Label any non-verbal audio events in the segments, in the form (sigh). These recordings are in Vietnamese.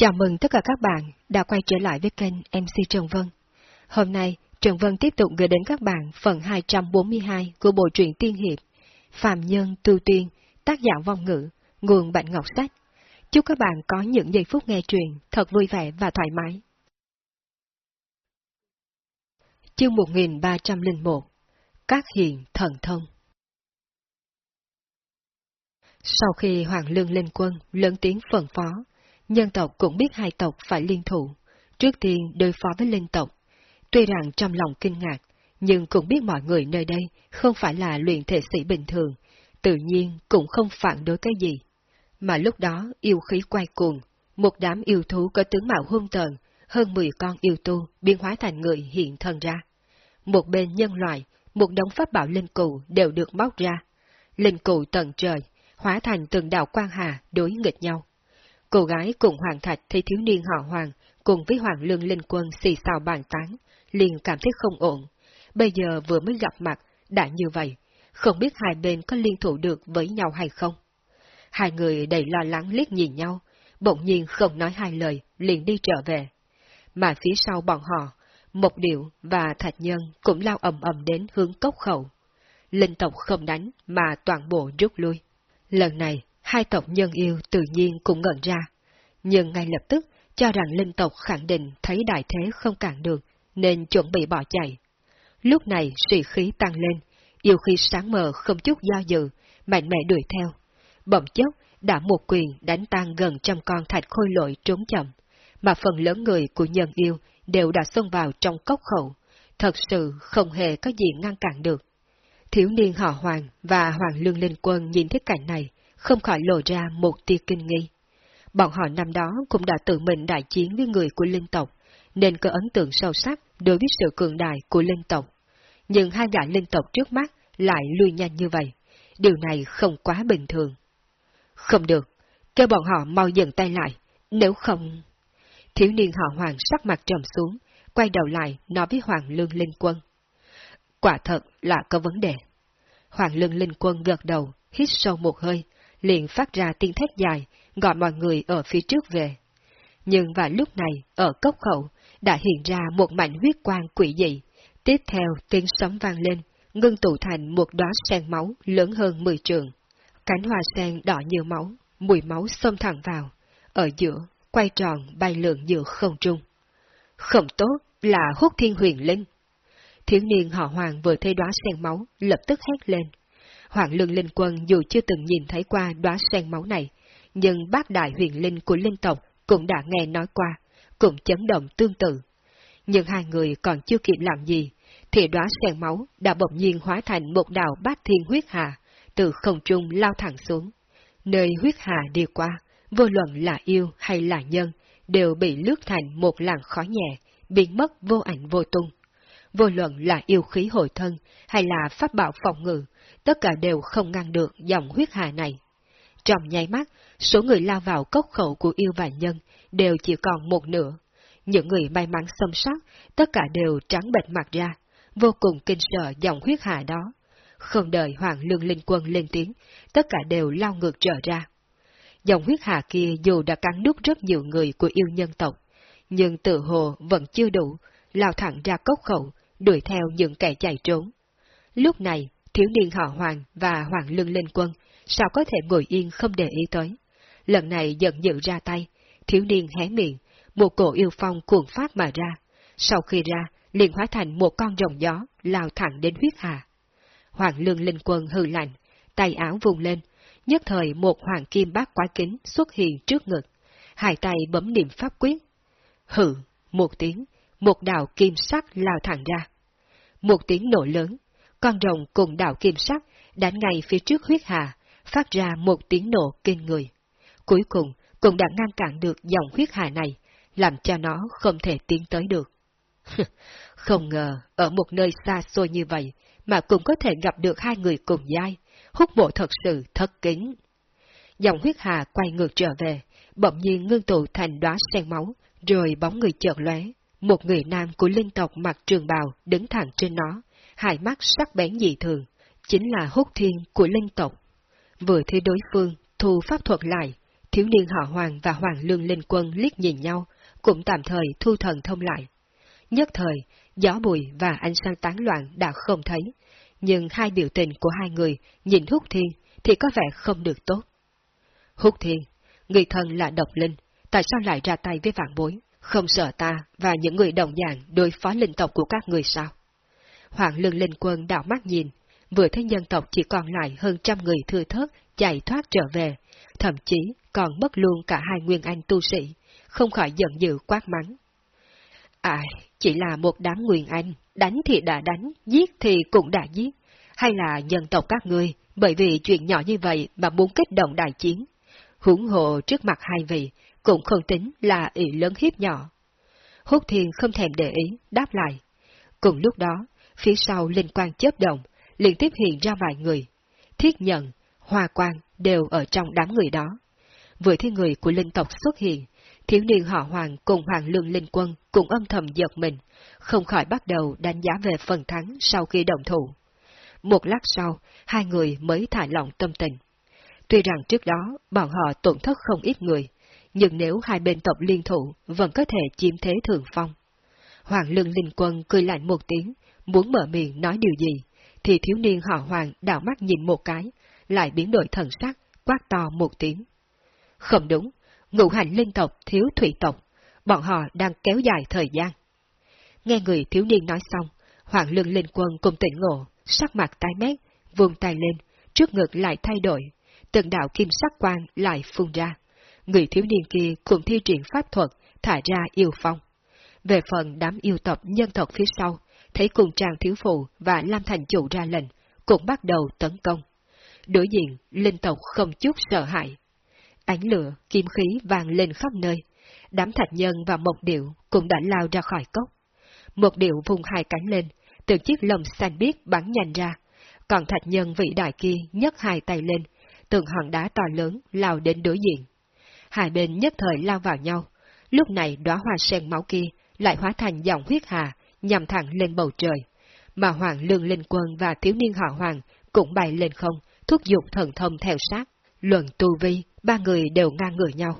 Chào mừng tất cả các bạn đã quay trở lại với kênh MC Trần Vân. Hôm nay, Trần Vân tiếp tục gửi đến các bạn phần 242 của bộ truyện Tiên Hiệp, Phạm Nhân Tu Tiên, tác giả vong ngữ, nguồn Bạch Ngọc Sách. Chúc các bạn có những giây phút nghe truyện thật vui vẻ và thoải mái. Chương 1301 Các hiện thần thông Sau khi Hoàng Lương lên quân lớn tiếng phần phó, nhân tộc cũng biết hai tộc phải liên thủ, trước tiên đối phó với linh tộc. Tuy rằng trong lòng kinh ngạc, nhưng cũng biết mọi người nơi đây không phải là luyện thể sĩ bình thường, tự nhiên cũng không phản đối cái gì. Mà lúc đó yêu khí quay cuồng, một đám yêu thú có tướng mạo hung tợn, hơn 10 con yêu tu biến hóa thành người hiện thân ra. Một bên nhân loại, một đống pháp bảo linh cụ đều được bóc ra. Linh cụ tận trời, hóa thành từng đạo quang hà đối nghịch nhau. Cô gái cùng Hoàng Thạch thấy thiếu niên họ Hoàng, cùng với Hoàng Lương Linh Quân xì xào bàn tán, liền cảm thấy không ổn. Bây giờ vừa mới gặp mặt, đã như vậy, không biết hai bên có liên thủ được với nhau hay không. Hai người đầy lo lắng liếc nhìn nhau, bỗng nhiên không nói hai lời, liền đi trở về. Mà phía sau bọn họ, Mộc Điệu và Thạch Nhân cũng lao ầm ầm đến hướng cốc khẩu. Linh tộc không đánh mà toàn bộ rút lui. Lần này, hai tộc nhân yêu tự nhiên cũng ngẩn ra, nhưng ngay lập tức cho rằng linh tộc khẳng định thấy đại thế không cản được, nên chuẩn bị bỏ chạy. Lúc này sĩ khí tăng lên, yêu khí sáng mờ không chút do dự, mạnh mẽ đuổi theo. Bỗng chốc đã một quyền đánh tan gần trăm con thạch khôi lội trốn chậm, mà phần lớn người của nhân yêu đều đã xông vào trong cốc khẩu, thật sự không hề có gì ngăn cản được. Thiếu niên họ Hoàng và Hoàng Lương Linh Quân nhìn thấy cảnh này, không khỏi lộ ra một tia kinh nghi. Bọn họ năm đó cũng đã tự mình đại chiến với người của linh tộc, nên có ấn tượng sâu sắc đối với sự cường đại của linh tộc. Nhưng hai gã linh tộc trước mắt lại lui nhanh như vậy. Điều này không quá bình thường. Không được, kêu bọn họ mau dừng tay lại, nếu không... Thiếu niên họ Hoàng sắc mặt trầm xuống, quay đầu lại nói với Hoàng Lương Linh Quân. Quả thật là có vấn đề. Hoàng Lương Linh Quân gật đầu, hít sâu một hơi, liền phát ra tiếng thét dài, gọi mọi người ở phía trước về. Nhưng vào lúc này, ở cốc khẩu, đã hiện ra một mảnh huyết quang quỷ dị. Tiếp theo tiếng sấm vang lên, ngưng tụ thành một đóa sen máu lớn hơn 10 trường. Cánh hoa sen đỏ như máu, mùi máu xông thẳng vào. Ở giữa, quay tròn bay lượn giữa không trung. Không tốt là hút thiên huyền linh. Thiếu niên họ hoàng vừa thấy đóa sen máu, lập tức hét lên. Hoàng Lương Linh Quân dù chưa từng nhìn thấy qua đóa sen máu này, nhưng bác đại huyền linh của linh tộc cũng đã nghe nói qua, cũng chấn động tương tự. Nhưng hai người còn chưa kịp làm gì, thì đóa sen máu đã bỗng nhiên hóa thành một đạo bát thiên huyết hà, từ không trung lao thẳng xuống. Nơi huyết hà đi qua, vô luận là yêu hay là nhân, đều bị lướt thành một làn khói nhẹ, biến mất vô ảnh vô tung. Vô luận là yêu khí hồi thân hay là pháp bảo phòng ngự, tất cả đều không ngăn được dòng huyết hà này. Trong nháy mắt, số người lao vào cốc khẩu của yêu và nhân đều chỉ còn một nửa. Những người may mắn xâm sát tất cả đều trắng bệch mặt ra, vô cùng kinh sợ dòng huyết hà đó. Không đợi Hoàng Lương Linh Quân lên tiếng, tất cả đều lao ngược trở ra. Dòng huyết hà kia dù đã cắn đút rất nhiều người của yêu nhân tộc, nhưng tự hồ vẫn chưa đủ, lao thẳng ra cốc khẩu, đuổi theo những kẻ chạy trốn. Lúc này, thiếu niên họ Hoàng và Hoàng Lương Linh Quân sao có thể ngồi yên không để ý tới. Lần này giận dữ ra tay, thiếu niên hé miệng, một cổ yêu phong cuồng phát mà ra. Sau khi ra, liền hóa thành một con rồng gió, lao thẳng đến huyết hà. Hoàng lương linh quân hư lạnh, tay áo vùng lên, nhất thời một hoàng kim bát quái kính xuất hiện trước ngực, hai tay bấm niệm pháp quyết. Hừ, một tiếng, một đạo kim sắc lao thẳng ra. Một tiếng nổ lớn, con rồng cùng đạo kim sắc đánh ngay phía trước huyết hà, phát ra một tiếng nổ kinh người. Cuối cùng, cũng đã ngăn cản được dòng huyết hà này, làm cho nó không thể tiến tới được. (laughs) không ngờ, ở một nơi xa xôi như vậy, mà cũng có thể gặp được hai người cùng giai, hút bộ thật sự thất kính. Dòng huyết hà quay ngược trở về, bỗng nhiên ngưng tụ thành đóa sen máu, rồi bóng người chợt lóe. Một người nam của linh tộc mặc trường bào đứng thẳng trên nó, hai mắt sắc bén dị thường, chính là hút thiên của linh tộc. Vừa thấy đối phương thu pháp thuật lại, thiếu niên họ Hoàng và Hoàng Lương Linh Quân liếc nhìn nhau, cũng tạm thời thu thần thông lại. Nhất thời, gió bụi và ánh sáng tán loạn đã không thấy, nhưng hai biểu tình của hai người nhìn hút Thiên thì có vẻ không được tốt. hút Thiên, người thân là độc linh, tại sao lại ra tay với vạn bối, không sợ ta và những người đồng dạng đối phó linh tộc của các người sao? Hoàng lương linh quân đảo mắt nhìn, vừa thấy nhân tộc chỉ còn lại hơn trăm người thưa thớt chạy thoát trở về, thậm chí còn mất luôn cả hai nguyên anh tu sĩ, không khỏi giận dữ quát mắng. À, chỉ là một đám nguyên anh, đánh thì đã đánh, giết thì cũng đã giết, hay là nhân tộc các ngươi, bởi vì chuyện nhỏ như vậy mà muốn kích động đại chiến. Hủng hộ trước mặt hai vị, cũng không tính là ỷ lớn hiếp nhỏ. Húc Thiên không thèm để ý, đáp lại. Cùng lúc đó, phía sau linh quang chớp động, liên tiếp hiện ra vài người. Thiết nhận, hoa quang đều ở trong đám người đó. Vừa thấy người của linh tộc xuất hiện, thiếu niên họ Hoàng cùng Hoàng Lương Linh Quân cũng âm thầm giật mình, không khỏi bắt đầu đánh giá về phần thắng sau khi động thủ. Một lát sau, hai người mới thả lỏng tâm tình. Tuy rằng trước đó bọn họ tổn thất không ít người, nhưng nếu hai bên tộc liên thủ vẫn có thể chiếm thế thường phong. Hoàng Lương Linh Quân cười lạnh một tiếng, muốn mở miệng nói điều gì, thì thiếu niên họ Hoàng đảo mắt nhìn một cái, lại biến đổi thần sắc, quát to một tiếng. Không đúng, ngũ hành linh tộc thiếu thủy tộc, bọn họ đang kéo dài thời gian. Nghe người thiếu niên nói xong, Hoàng Lương Linh Quân cùng tỉnh ngộ, sắc mặt tái mét, vươn tay lên, trước ngực lại thay đổi, từng đạo kim sắc quang lại phun ra. Người thiếu niên kia cũng thi triển pháp thuật, thả ra yêu phong. Về phần đám yêu tộc nhân tộc phía sau, thấy cùng trang thiếu phụ và Lam Thành Chủ ra lệnh, cũng bắt đầu tấn công. Đối diện, linh tộc không chút sợ hãi. Ánh lửa, kim khí vàng lên khắp nơi. Đám thạch nhân và mộc điệu cũng đã lao ra khỏi cốc. Một điệu vùng hai cánh lên, từ chiếc lồng xanh biếc bắn nhanh ra. Còn thạch nhân vị đại kia nhấc hai tay lên, từng hòn đá to lớn lao đến đối diện. Hai bên nhất thời lao vào nhau. Lúc này đóa hoa sen máu kia lại hóa thành dòng huyết hà, nhằm thẳng lên bầu trời. Mà Hoàng Lương Linh Quân và thiếu niên họ Hoàng cũng bay lên không, thúc giục thần thông theo sát. Luận tu vi, ba người đều ngang ngửa nhau.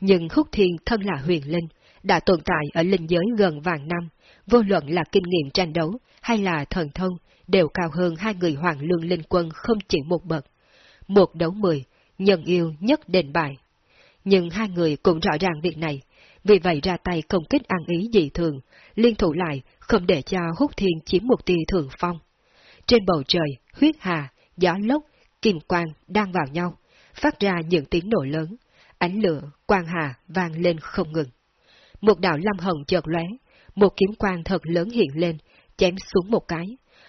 Nhưng khúc Thiên thân là huyền linh, đã tồn tại ở linh giới gần vàng năm, vô luận là kinh nghiệm tranh đấu hay là thần thông, đều cao hơn hai người Hoàng Lương Linh Quân không chỉ một bậc. Một đấu mười, nhân yêu nhất đền bài. Nhưng hai người cũng rõ ràng việc này, vì vậy ra tay công kích ăn ý dị thường, liên thủ lại không để cho hút thiên chiếm một tiêu thường phong. Trên bầu trời, huyết hà, gió lốc, kim quang đang vào nhau, phát ra những tiếng nổ lớn, ánh lửa, quang hà vang lên không ngừng. Một đạo lâm hồng chợt lóe, một kiếm quang thật lớn hiện lên, chém xuống một cái.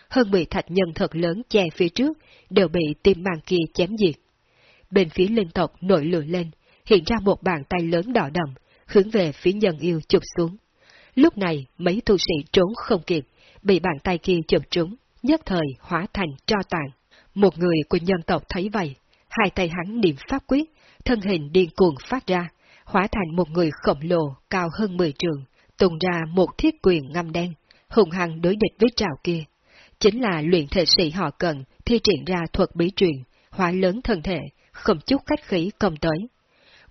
Hơn mười thạch nhân thật lớn che phía trước, đều bị tim mang kia chém diệt. Bên phía linh tộc nổi lửa lên, hiện ra một bàn tay lớn đỏ đậm, hướng về phía nhân yêu chụp xuống. Lúc này, mấy tu sĩ trốn không kịp, bị bàn tay kia chụp trúng, nhất thời hóa thành tro tàn. Một người của nhân tộc thấy vậy, hai tay hắn niệm pháp quyết, thân hình điên cuồng phát ra, hóa thành một người khổng lồ cao hơn 10 trường, tung ra một thiết quyền ngâm đen, hùng hăng đối địch với trào kia. Chính là luyện thể sĩ họ cần thi triển ra thuật bí truyền, hóa lớn thân thể, không chút cách khí công tới.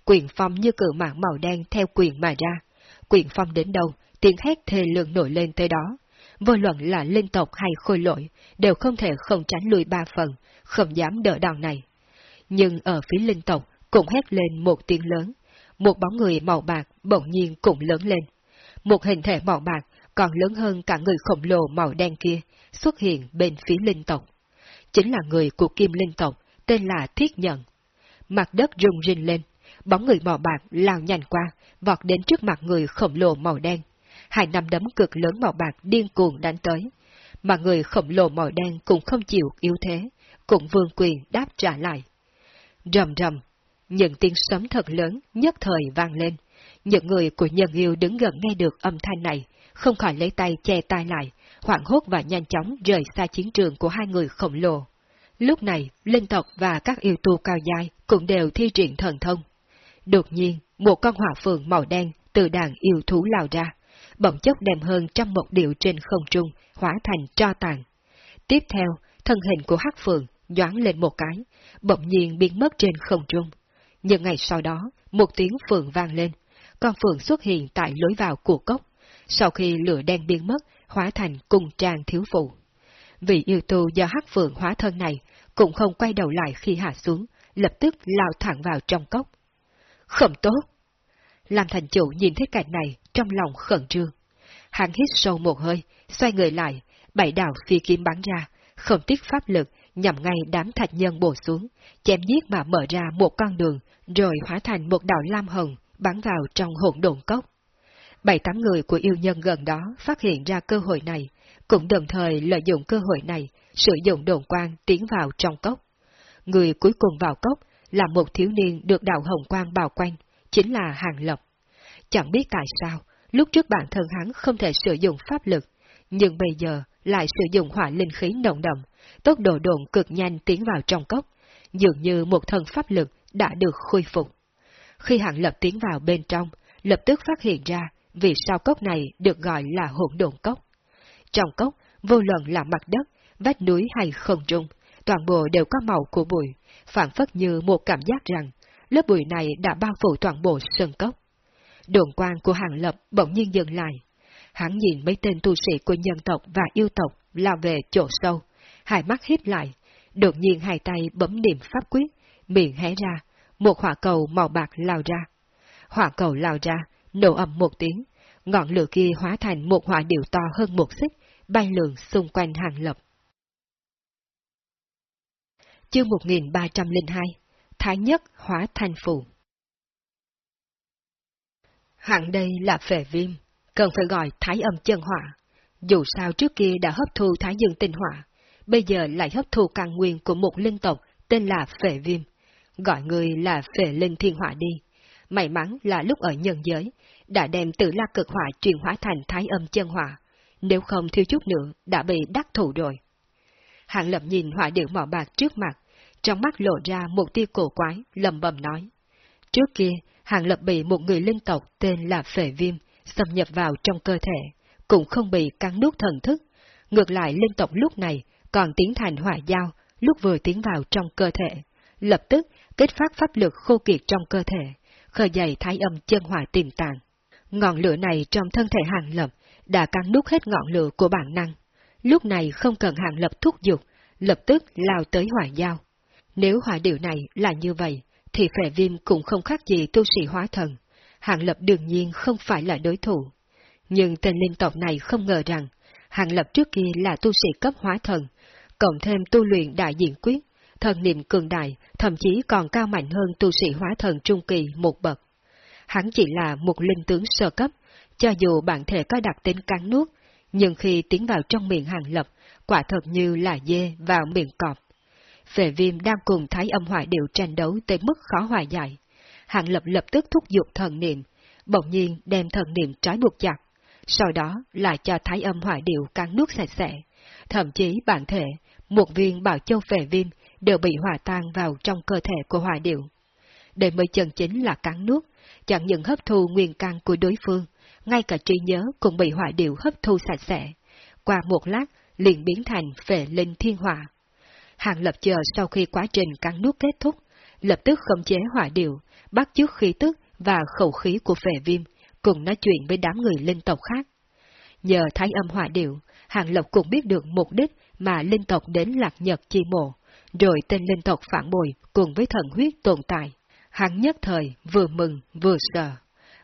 Quyền phong như cự mạng màu đen theo quyền mà ra. Quyền phong đến đâu, tiếng hét thề lượng nổi lên tới đó. Vô luận là linh tộc hay khôi lỗi, đều không thể không tránh lùi ba phần, không dám đỡ đòn này. Nhưng ở phía linh tộc cũng hét lên một tiếng lớn, một bóng người màu bạc bỗng nhiên cũng lớn lên. Một hình thể màu bạc còn lớn hơn cả người khổng lồ màu đen kia xuất hiện bên phía linh tộc. Chính là người của kim linh tộc, tên là Thiết Nhận. Mặt đất rung rinh lên, bóng người màu bạc lao nhanh qua, vọt đến trước mặt người khổng lồ màu đen. Hai nắm đấm cực lớn màu bạc điên cuồng đánh tới. Mà người khổng lồ màu đen cũng không chịu yếu thế, cũng vương quyền đáp trả lại. Rầm rầm, những tiếng sấm thật lớn nhất thời vang lên. Những người của nhân yêu đứng gần nghe được âm thanh này, không khỏi lấy tay che tai lại, hoảng hốt và nhanh chóng rời xa chiến trường của hai người khổng lồ. Lúc này, linh tộc và các yêu tu cao dai cũng đều thi triển thần thông. Đột nhiên, một con hỏa phượng màu đen từ đàn yêu thú lao ra, bỗng chốc đem hơn trăm một điệu trên không trung, hóa thành tro tàn. Tiếp theo, thân hình của hắc phượng nhoáng lên một cái, bỗng nhiên biến mất trên không trung. Nhưng ngày sau đó, một tiếng phượng vang lên, con phượng xuất hiện tại lối vào của cốc. Sau khi lửa đen biến mất, hóa thành cung trang thiếu phụ. Vị yêu tu do hắc phượng hóa thân này cũng không quay đầu lại khi hạ xuống, lập tức lao thẳng vào trong cốc. Không tốt! Làm thành chủ nhìn thấy cảnh này trong lòng khẩn trương. Hắn hít sâu một hơi, xoay người lại, bảy đạo phi kiếm bắn ra, không tiếc pháp lực, nhằm ngay đám thạch nhân bổ xuống, chém giết mà mở ra một con đường, rồi hóa thành một đạo lam hồng, bắn vào trong hỗn độn cốc. Bảy tám người của yêu nhân gần đó phát hiện ra cơ hội này, cũng đồng thời lợi dụng cơ hội này, sử dụng đồn quang tiến vào trong cốc. Người cuối cùng vào cốc là một thiếu niên được đạo hồng quang bao quanh, chính là Hàng Lập. Chẳng biết tại sao, lúc trước bản thân hắn không thể sử dụng pháp lực, nhưng bây giờ lại sử dụng hỏa linh khí nồng đậm, tốc độ độn cực nhanh tiến vào trong cốc, dường như một thần pháp lực đã được khôi phục. Khi Hàng Lập tiến vào bên trong, lập tức phát hiện ra vì sao cốc này được gọi là hỗn độn cốc. Trong cốc, vô luận là mặt đất, vách núi hay không trung, toàn bộ đều có màu của bụi, phản phất như một cảm giác rằng lớp bụi này đã bao phủ toàn bộ sơn cốc. Đồn quan của hàng lập bỗng nhiên dừng lại. Hắn nhìn mấy tên tu sĩ của nhân tộc và yêu tộc lao về chỗ sâu, hai mắt híp lại, đột nhiên hai tay bấm niệm pháp quyết, miệng hé ra, một hỏa cầu màu bạc lao ra. Hỏa cầu lao ra, nổ ầm một tiếng, ngọn lửa kia hóa thành một hỏa điệu to hơn một xích, bay lượn xung quanh hàng lập. Chương 1302 Thái nhất hóa thành phù Hẳn đây là phệ viêm, cần phải gọi thái âm chân hỏa. Dù sao trước kia đã hấp thu thái dương tinh hỏa, bây giờ lại hấp thu căn nguyên của một linh tộc tên là phệ viêm. Gọi người là phệ linh thiên hỏa đi. May mắn là lúc ở nhân giới, đã đem tử la cực hỏa chuyển hóa thành thái âm chân hỏa, nếu không thiếu chút nữa đã bị đắc thủ rồi. Hạng lập nhìn hỏa điệu mỏ bạc trước mặt, trong mắt lộ ra một tia cổ quái, lầm bầm nói. Trước kia, Hàng Lập bị một người linh tộc tên là Phệ Viêm xâm nhập vào trong cơ thể, cũng không bị cắn nuốt thần thức. Ngược lại linh tộc lúc này còn tiến thành hỏa giao, lúc vừa tiến vào trong cơ thể. Lập tức kết phát pháp lực khô kiệt trong cơ thể, khởi dậy thái âm chân hỏa tiềm tàng. Ngọn lửa này trong thân thể Hàng Lập đã cắn nuốt hết ngọn lửa của bản năng. Lúc này không cần Hàng Lập thúc giục, lập tức lao tới hỏa giao. Nếu hỏa điều này là như vậy, thì phệ viêm cũng không khác gì tu sĩ hóa thần. Hàng Lập đương nhiên không phải là đối thủ. Nhưng tên linh tộc này không ngờ rằng, Hàng Lập trước kia là tu sĩ cấp hóa thần, cộng thêm tu luyện đại diện quyết, thần niệm cường đại, thậm chí còn cao mạnh hơn tu sĩ hóa thần trung kỳ một bậc. Hắn chỉ là một linh tướng sơ cấp, cho dù bản thể có đặc tính cắn nuốt, nhưng khi tiến vào trong miệng Hàng Lập, quả thật như là dê vào miệng cọp về viêm đang cùng Thái âm hỏa điệu tranh đấu tới mức khó hòa giải. Hạng lập lập tức thúc giục thần niệm, bỗng nhiên đem thần niệm trói buộc chặt, sau đó lại cho Thái âm hỏa điệu cắn nước sạch sẽ. Thậm chí bản thể, một viên bảo châu về viêm đều bị hòa tan vào trong cơ thể của hỏa điệu. Đây mới chân chính là cắn nước, chẳng những hấp thu nguyên căn của đối phương, ngay cả trí nhớ cũng bị hỏa điệu hấp thu sạch sẽ. Qua một lát, liền biến thành về linh thiên hỏa. Hàng lập chờ sau khi quá trình cắn nuốt kết thúc, lập tức khống chế hỏa điệu, bắt chước khí tức và khẩu khí của phệ viêm, cùng nói chuyện với đám người linh tộc khác. Nhờ thái âm hỏa điệu, Hàng Lập cũng biết được mục đích mà linh tộc đến lạc nhật chi mộ, rồi tên linh tộc phản bội cùng với thần huyết tồn tại. Hắn nhất thời vừa mừng vừa sợ.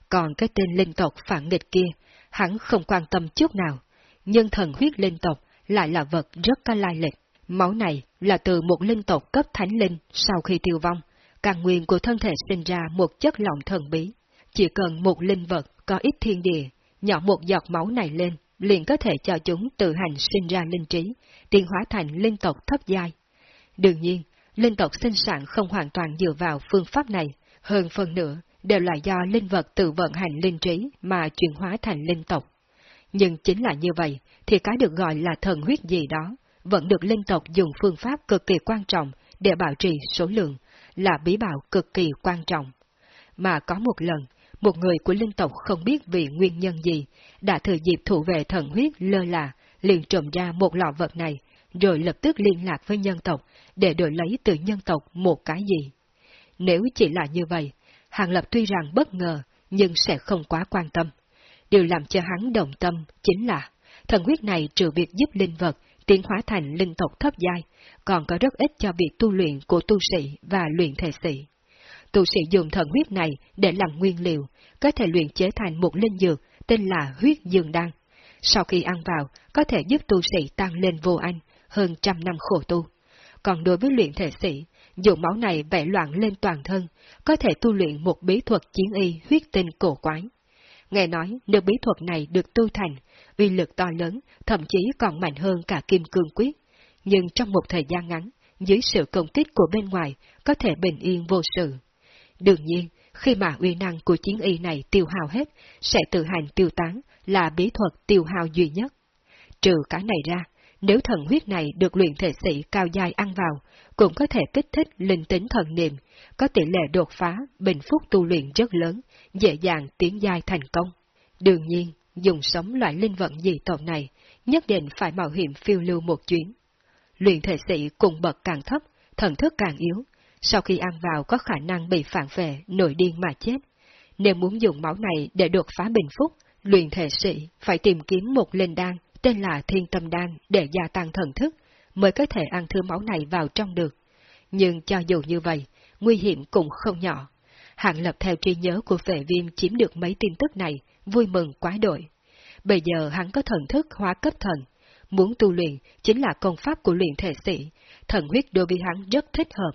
Còn cái tên linh tộc phản nghịch kia, hắn không quan tâm chút nào, nhưng thần huyết linh tộc lại là vật rất có lai lịch. Máu này là từ một linh tộc cấp thánh linh sau khi tiêu vong, càng nguyên của thân thể sinh ra một chất lỏng thần bí. Chỉ cần một linh vật có ít thiên địa, nhỏ một giọt máu này lên, liền có thể cho chúng tự hành sinh ra linh trí, tiến hóa thành linh tộc thấp giai. Đương nhiên, linh tộc sinh sản không hoàn toàn dựa vào phương pháp này, hơn phần nữa đều là do linh vật tự vận hành linh trí mà chuyển hóa thành linh tộc. Nhưng chính là như vậy, thì cái được gọi là thần huyết gì đó, vẫn được linh tộc dùng phương pháp cực kỳ quan trọng để bảo trì số lượng, là bí bảo cực kỳ quan trọng. Mà có một lần, một người của linh tộc không biết vì nguyên nhân gì, đã thừa dịp thủ vệ thần huyết lơ là, liền trộm ra một lọ vật này, rồi lập tức liên lạc với nhân tộc để đổi lấy từ nhân tộc một cái gì. Nếu chỉ là như vậy, Hàng Lập tuy rằng bất ngờ, nhưng sẽ không quá quan tâm. Điều làm cho hắn đồng tâm chính là, thần huyết này trừ việc giúp linh vật tiến hóa thành linh tộc thấp giai, còn có rất ít cho việc tu luyện của tu sĩ và luyện thể sĩ. Tu sĩ dùng thần huyết này để làm nguyên liệu, có thể luyện chế thành một linh dược tên là huyết dương đan. Sau khi ăn vào, có thể giúp tu sĩ tăng lên vô anh, hơn trăm năm khổ tu. Còn đối với luyện thể sĩ, dùng máu này vẽ loạn lên toàn thân, có thể tu luyện một bí thuật chiến y huyết tinh cổ quái. Nghe nói nếu bí thuật này được tu thành, uy lực to lớn, thậm chí còn mạnh hơn cả kim cương quyết. Nhưng trong một thời gian ngắn, dưới sự công kích của bên ngoài, có thể bình yên vô sự. Đương nhiên, khi mà uy năng của chiến y này tiêu hao hết, sẽ tự hành tiêu tán, là bí thuật tiêu hao duy nhất. Trừ cả này ra, nếu thần huyết này được luyện thể sĩ cao dài ăn vào, cũng có thể kích thích linh tính thần niệm, có tỷ lệ đột phá, bình phúc tu luyện rất lớn, dễ dàng tiến giai thành công. Đương nhiên, dùng sống loại linh vận dị tộc này, nhất định phải mạo hiểm phiêu lưu một chuyến. Luyện thể sĩ cùng bậc càng thấp, thần thức càng yếu, sau khi ăn vào có khả năng bị phản vệ, nổi điên mà chết. Nếu muốn dùng máu này để đột phá bình phúc, luyện thể sĩ phải tìm kiếm một linh đan tên là Thiên Tâm Đan để gia tăng thần thức, mới có thể ăn thứ máu này vào trong được. Nhưng cho dù như vậy, nguy hiểm cũng không nhỏ. Hạng lập theo trí nhớ của vệ viêm chiếm được mấy tin tức này, vui mừng quá đội. Bây giờ hắn có thần thức hóa cấp thần. Muốn tu luyện chính là công pháp của luyện thể sĩ, thần huyết đối với hắn rất thích hợp.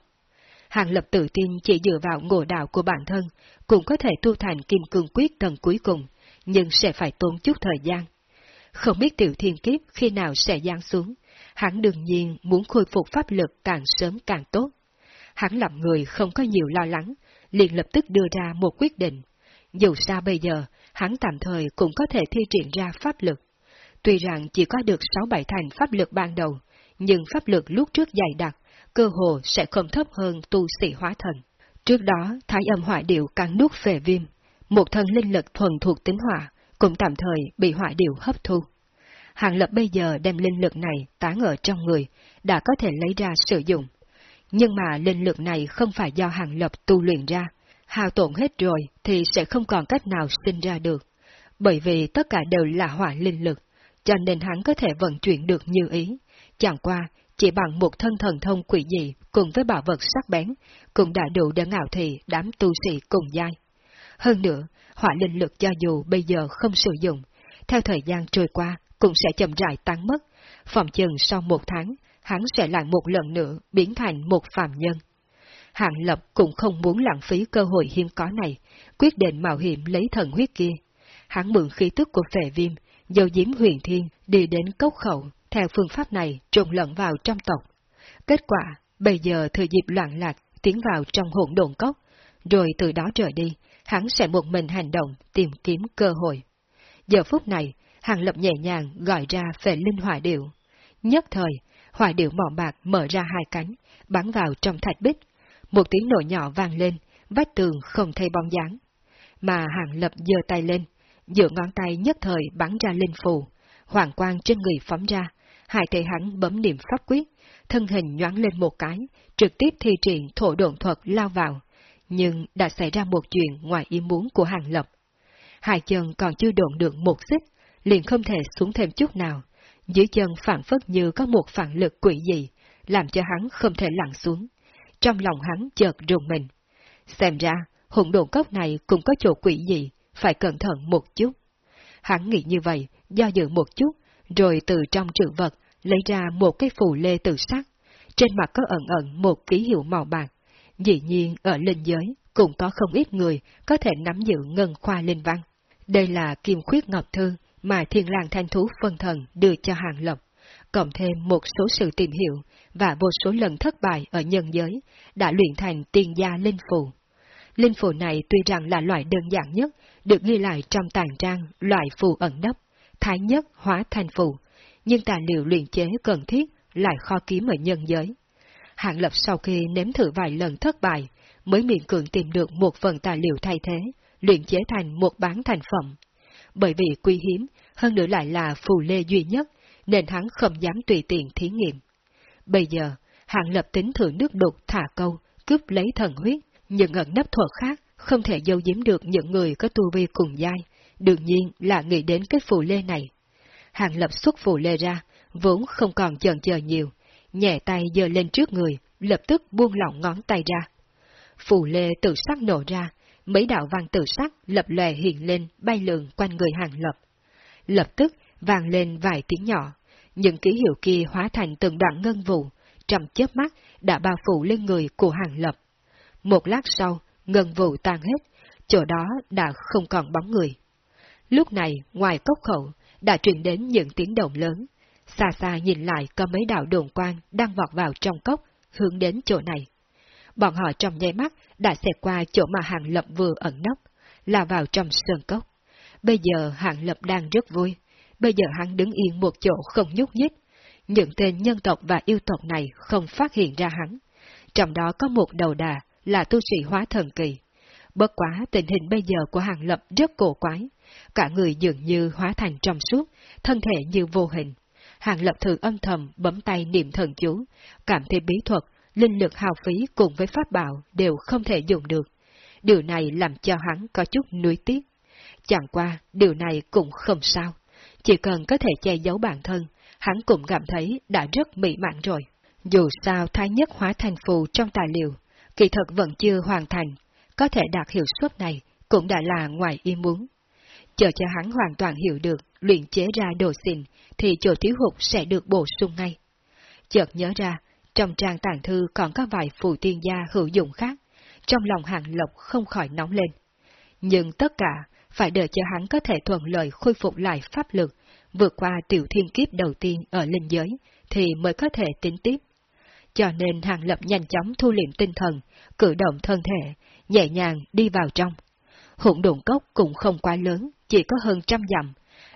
Hàng lập tự tin chỉ dựa vào ngộ đạo của bản thân, cũng có thể tu thành kim cương quyết tầng cuối cùng, nhưng sẽ phải tốn chút thời gian. Không biết tiểu thiên kiếp khi nào sẽ giáng xuống, hắn đương nhiên muốn khôi phục pháp lực càng sớm càng tốt. Hắn làm người không có nhiều lo lắng, liền lập tức đưa ra một quyết định. Dù sao bây giờ, hắn tạm thời cũng có thể thi triển ra pháp lực. Tuy rằng chỉ có được 6-7 thành pháp lực ban đầu, nhưng pháp lực lúc trước dày đặc, cơ hồ sẽ không thấp hơn tu sĩ hóa thần. Trước đó, thái âm hỏa điệu càng nuốt về viêm, một thân linh lực thuần thuộc tính hỏa, cũng tạm thời bị hỏa điệu hấp thu. Hàng lập bây giờ đem linh lực này tán ở trong người, đã có thể lấy ra sử dụng. Nhưng mà linh lực này không phải do hàng lập tu luyện ra, hao tổn hết rồi thì sẽ không còn cách nào sinh ra được. Bởi vì tất cả đều là hỏa linh lực, cho nên hắn có thể vận chuyển được như ý. Chẳng qua, chỉ bằng một thân thần thông quỷ dị cùng với bảo vật sắc bén, cũng đã đủ để ngạo thị đám tu sĩ cùng giai. Hơn nữa, hỏa linh lực cho dù bây giờ không sử dụng, theo thời gian trôi qua cũng sẽ chậm rãi tăng mất, phòng chừng sau một tháng, hắn sẽ lại một lần nữa biến thành một phàm nhân. Hạng Lập cũng không muốn lãng phí cơ hội hiếm có này, quyết định mạo hiểm lấy thần huyết kia. Hắn mượn khí tức của phệ viêm, dầu diếm huyền thiên đi đến cốc khẩu, theo phương pháp này trộn lẫn vào trong tộc. Kết quả, bây giờ thừa dịp loạn lạc tiến vào trong hỗn độn cốc, rồi từ đó trở đi, hắn sẽ một mình hành động tìm kiếm cơ hội. Giờ phút này, Hàng Lập nhẹ nhàng gọi ra về linh hỏa điệu. Nhất thời, hỏa điệu mỏ bạc mở ra hai cánh, bắn vào trong thạch bích. Một tiếng nổ nhỏ vang lên, vách tường không thấy bóng dáng. Mà Hàng Lập giơ tay lên, giữa ngón tay nhất thời bắn ra linh phù, hoàng quang trên người phóng ra, hai tay hắn bấm niệm pháp quyết, thân hình nhoáng lên một cái, trực tiếp thi triển thổ độn thuật lao vào. Nhưng đã xảy ra một chuyện ngoài ý muốn của Hàng Lập. Hai chân còn chưa độn được một xích, liền không thể xuống thêm chút nào. Dưới chân phản phất như có một phản lực quỷ dị, làm cho hắn không thể lặn xuống. Trong lòng hắn chợt rùng mình. Xem ra, hỗn độn cốc này cũng có chỗ quỷ dị, phải cẩn thận một chút. Hắn nghĩ như vậy, do dự một chút, rồi từ trong trữ vật lấy ra một cái phù lê tự sắc. Trên mặt có ẩn ẩn một ký hiệu màu bạc. Dĩ nhiên ở linh giới cũng có không ít người có thể nắm giữ ngân khoa linh văn. Đây là kim khuyết ngọc thư mà thiên lang thanh thú phân thần đưa cho hàng lộc, cộng thêm một số sự tìm hiểu và vô số lần thất bại ở nhân giới, đã luyện thành tiên gia linh phù. Linh phù này tuy rằng là loại đơn giản nhất, được ghi lại trong tàn trang loại phù ẩn nấp, thái nhất hóa thành phù, nhưng tài liệu luyện chế cần thiết lại khó kiếm ở nhân giới. Hạng lập sau khi nếm thử vài lần thất bại, mới miễn cưỡng tìm được một phần tài liệu thay thế, luyện chế thành một bán thành phẩm. Bởi vì quý hiếm, hơn nữa lại là phù lê duy nhất, nên hắn không dám tùy tiện thí nghiệm. Bây giờ, hạng lập tính thử nước đục thả câu, cướp lấy thần huyết, những ẩn nấp thuật khác không thể giấu giếm được những người có tu vi cùng giai, đương nhiên là nghĩ đến cái phù lê này. Hàng lập xuất phù lê ra, vốn không còn chần chờ nhiều, nhẹ tay giơ lên trước người, lập tức buông lỏng ngón tay ra. Phù lê tự sắc nổ ra, mấy đạo vàng tử sắc lập lòe hiện lên bay lượn quanh người hàng lập. Lập tức vàng lên vài tiếng nhỏ, những ký hiệu kia hóa thành từng đoạn ngân vụ, trong chớp mắt đã bao phủ lên người của hàng lập. Một lát sau, ngân vụ tan hết, chỗ đó đã không còn bóng người. Lúc này, ngoài cốc khẩu, đã truyền đến những tiếng động lớn. Xa xa nhìn lại có mấy đạo đồn quang đang vọt vào trong cốc, hướng đến chỗ này. Bọn họ trong nháy mắt đã xẹt qua chỗ mà Hàng Lập vừa ẩn nấp, là vào trong sơn cốc. Bây giờ Hàng Lập đang rất vui, bây giờ hắn đứng yên một chỗ không nhúc nhích. Những tên nhân tộc và yêu tộc này không phát hiện ra hắn. Trong đó có một đầu đà là tu sĩ hóa thần kỳ. Bất quá tình hình bây giờ của Hàng Lập rất cổ quái. Cả người dường như hóa thành trong suốt, thân thể như vô hình. Hàng Lập thử âm thầm bấm tay niệm thần chú, cảm thấy bí thuật, linh lực hào phí cùng với pháp bảo đều không thể dùng được. Điều này làm cho hắn có chút nuối tiếc. Chẳng qua, điều này cũng không sao. Chỉ cần có thể che giấu bản thân, hắn cũng cảm thấy đã rất mỹ mãn rồi. Dù sao thái nhất hóa thành phù trong tài liệu, kỳ thật vẫn chưa hoàn thành, có thể đạt hiệu suất này cũng đã là ngoài ý muốn. Chờ cho hắn hoàn toàn hiểu được luyện chế ra đồ xịn thì chỗ thiếu hụt sẽ được bổ sung ngay. Chợt nhớ ra, trong trang tàng thư còn có vài phù tiên gia hữu dụng khác, trong lòng hàng lộc không khỏi nóng lên. Nhưng tất cả phải đợi cho hắn có thể thuận lợi khôi phục lại pháp lực, vượt qua tiểu thiên kiếp đầu tiên ở linh giới, thì mới có thể tính tiếp. Cho nên hàng lập nhanh chóng thu liệm tinh thần, cử động thân thể, nhẹ nhàng đi vào trong. Hụn độn cốc cũng không quá lớn, chỉ có hơn trăm dặm.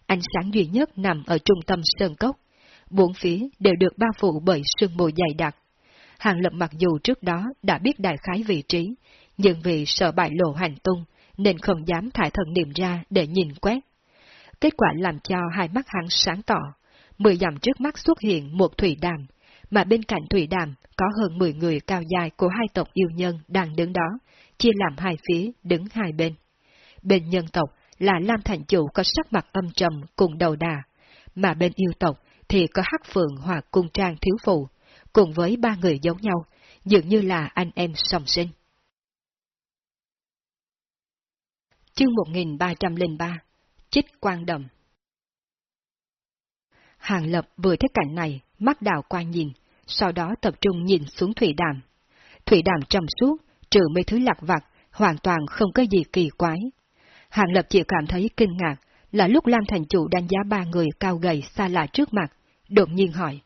Ánh sáng duy nhất nằm ở trung tâm sơn cốc. Bốn phía đều được bao phủ bởi sương mù dày đặc. Hàng lập mặc dù trước đó đã biết đại khái vị trí, nhưng vì sợ bại lộ hành tung, nên không dám thải thần niệm ra để nhìn quét. Kết quả làm cho hai mắt hắn sáng tỏ. Mười dặm trước mắt xuất hiện một thủy đàm, mà bên cạnh thủy đàm có hơn mười người cao dài của hai tộc yêu nhân đang đứng đó, chia làm hai phía, đứng hai bên. Bên nhân tộc là Lam Thành Chủ có sắc mặt âm trầm cùng đầu đà, mà bên yêu tộc thì có Hắc Phượng hoặc Cung Trang Thiếu Phụ, cùng với ba người giống nhau, dường như là anh em song sinh. Chương 1303 Chích Quang Đầm Hàng Lập vừa thấy cảnh này, mắt đào qua nhìn, sau đó tập trung nhìn xuống thủy đàm. Thủy đàm trong suốt, trừ mấy thứ lạc vặt, hoàn toàn không có gì kỳ quái. Hàng Lập chỉ cảm thấy kinh ngạc, là lúc Lam Thành Chủ đánh giá ba người cao gầy xa lạ trước mặt, đột nhiên hỏi.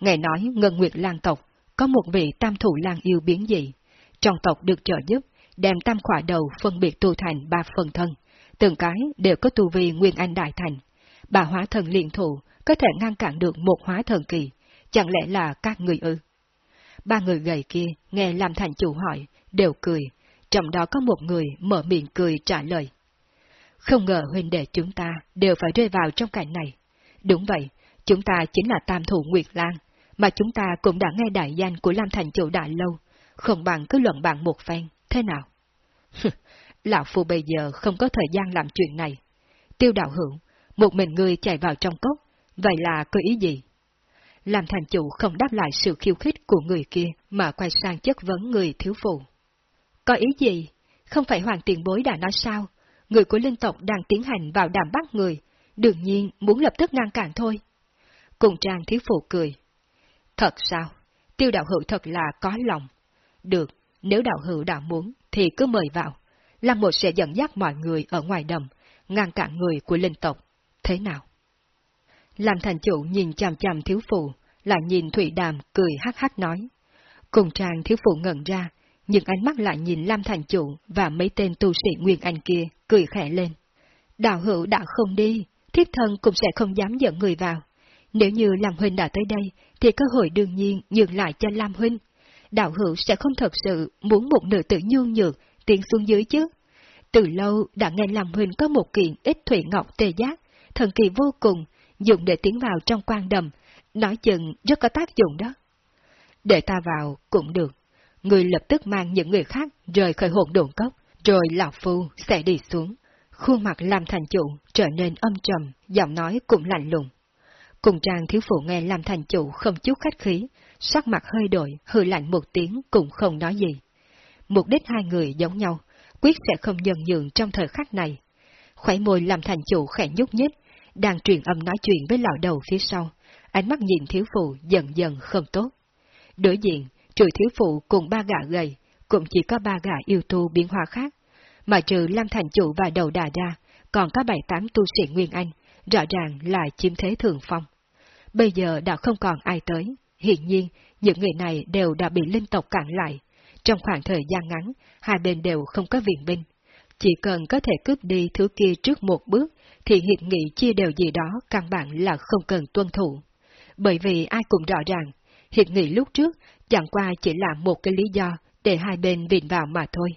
Nghe nói Ngân Nguyệt Lan tộc có một vị tam thủ lang yêu biến dị, trong tộc được trợ giúp, đem tam khỏa đầu phân biệt tu thành ba phần thân, từng cái đều có tu vi Nguyên Anh Đại Thành. Bà hóa thần liên thủ có thể ngăn cản được một hóa thần kỳ, chẳng lẽ là các người ư? Ba người gầy kia nghe làm thành chủ hỏi, đều cười, trong đó có một người mở miệng cười trả lời. Không ngờ huynh đệ chúng ta đều phải rơi vào trong cảnh này. Đúng vậy, chúng ta chính là tam thủ Nguyệt Lan, mà chúng ta cũng đã nghe đại danh của Lam Thành Chủ đại lâu, không bằng cứ luận bạn một phen, thế nào? Lão Phu bây giờ không có thời gian làm chuyện này. Tiêu đạo hữu, một mình người chạy vào trong cốc, vậy là có ý gì? Làm thành chủ không đáp lại sự khiêu khích của người kia mà quay sang chất vấn người thiếu phụ. Có ý gì? Không phải hoàng tiền bối đã nói sao? Người của linh tộc đang tiến hành vào đàm bắt người, đương nhiên muốn lập tức ngăn cản thôi. Cùng trang thiếu phụ cười. Thật sao? Tiêu đạo hữu thật là có lòng. Được, nếu đạo hữu đã muốn, thì cứ mời vào. Lam một sẽ dẫn dắt mọi người ở ngoài đầm, ngăn cản người của linh tộc. Thế nào? Làm thành chủ nhìn chằm chằm thiếu phụ, lại nhìn Thủy Đàm cười hắc hắc nói. Cùng trang thiếu phụ ngẩn ra, nhưng ánh mắt lại nhìn Lam thành chủ và mấy tên tu sĩ Nguyên Anh kia, cười khẽ lên. Đạo hữu đã không đi, thiết thân cũng sẽ không dám dẫn người vào. Nếu như Lam Huynh đã tới đây, thì cơ hội đương nhiên nhường lại cho Lam Huynh. Đạo hữu sẽ không thật sự muốn một nữ tử nhu nhược tiến xuống dưới chứ. Từ lâu đã nghe Lam Huynh có một kiện ít thủy ngọc tê giác, thần kỳ vô cùng, dùng để tiến vào trong quan đầm, nói chừng rất có tác dụng đó. Để ta vào cũng được, người lập tức mang những người khác rời khỏi hồn đồn cốc, rồi lão phu sẽ đi xuống. Khuôn mặt làm thành chủ trở nên âm trầm, giọng nói cũng lạnh lùng. Cùng trang thiếu phụ nghe làm thành chủ không chút khách khí, sắc mặt hơi đổi, hư lạnh một tiếng cũng không nói gì. Mục đích hai người giống nhau, quyết sẽ không nhân nhường trong thời khắc này. Khỏe môi làm thành chủ khẽ nhúc nhích, đang truyền âm nói chuyện với lão đầu phía sau, ánh mắt nhìn thiếu phụ dần dần không tốt. Đối diện, trừ thiếu phụ cùng ba gã gầy, cũng chỉ có ba gã yêu tu biến hóa khác, mà trừ Lam Thành Chủ và đầu đà ra, còn có bảy tám tu sĩ Nguyên Anh, rõ ràng là chiếm thế thường phong. Bây giờ đã không còn ai tới, hiện nhiên những người này đều đã bị linh tộc cản lại. Trong khoảng thời gian ngắn, hai bên đều không có viện binh. Chỉ cần có thể cướp đi thứ kia trước một bước, thì hiệp nghị chia đều gì đó căn bản là không cần tuân thủ. Bởi vì ai cũng rõ ràng, hiệp nghị lúc trước chẳng qua chỉ là một cái lý do để hai bên viện vào mà thôi.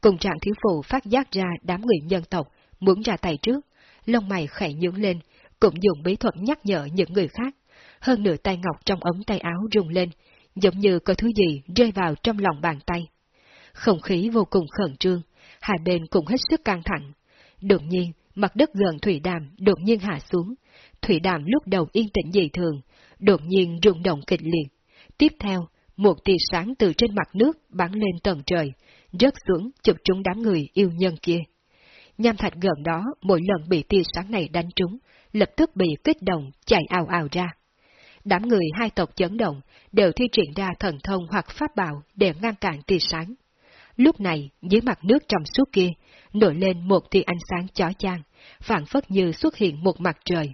Cùng trạng thiếu phụ phát giác ra đám người nhân tộc muốn ra tay trước, lông mày khẽ nhướng lên, cũng dùng bí thuật nhắc nhở những người khác. Hơn nửa tay ngọc trong ống tay áo rung lên, giống như có thứ gì rơi vào trong lòng bàn tay. Không khí vô cùng khẩn trương, hai bên cũng hết sức căng thẳng. Đột nhiên, mặt đất gần thủy đàm đột nhiên hạ xuống. Thủy đàm lúc đầu yên tĩnh dị thường, đột nhiên rung động kịch liệt. Tiếp theo, một tia sáng từ trên mặt nước bắn lên tầng trời, rớt xuống chụp trúng đám người yêu nhân kia. Nham thạch gần đó mỗi lần bị tia sáng này đánh trúng, lập tức bị kích động, chạy ào ào ra. Đám người hai tộc chấn động đều thi triển ra thần thông hoặc pháp bảo để ngăn cản tia sáng. Lúc này, dưới mặt nước trong suốt kia, nổi lên một tia ánh sáng chói chang, phản phất như xuất hiện một mặt trời,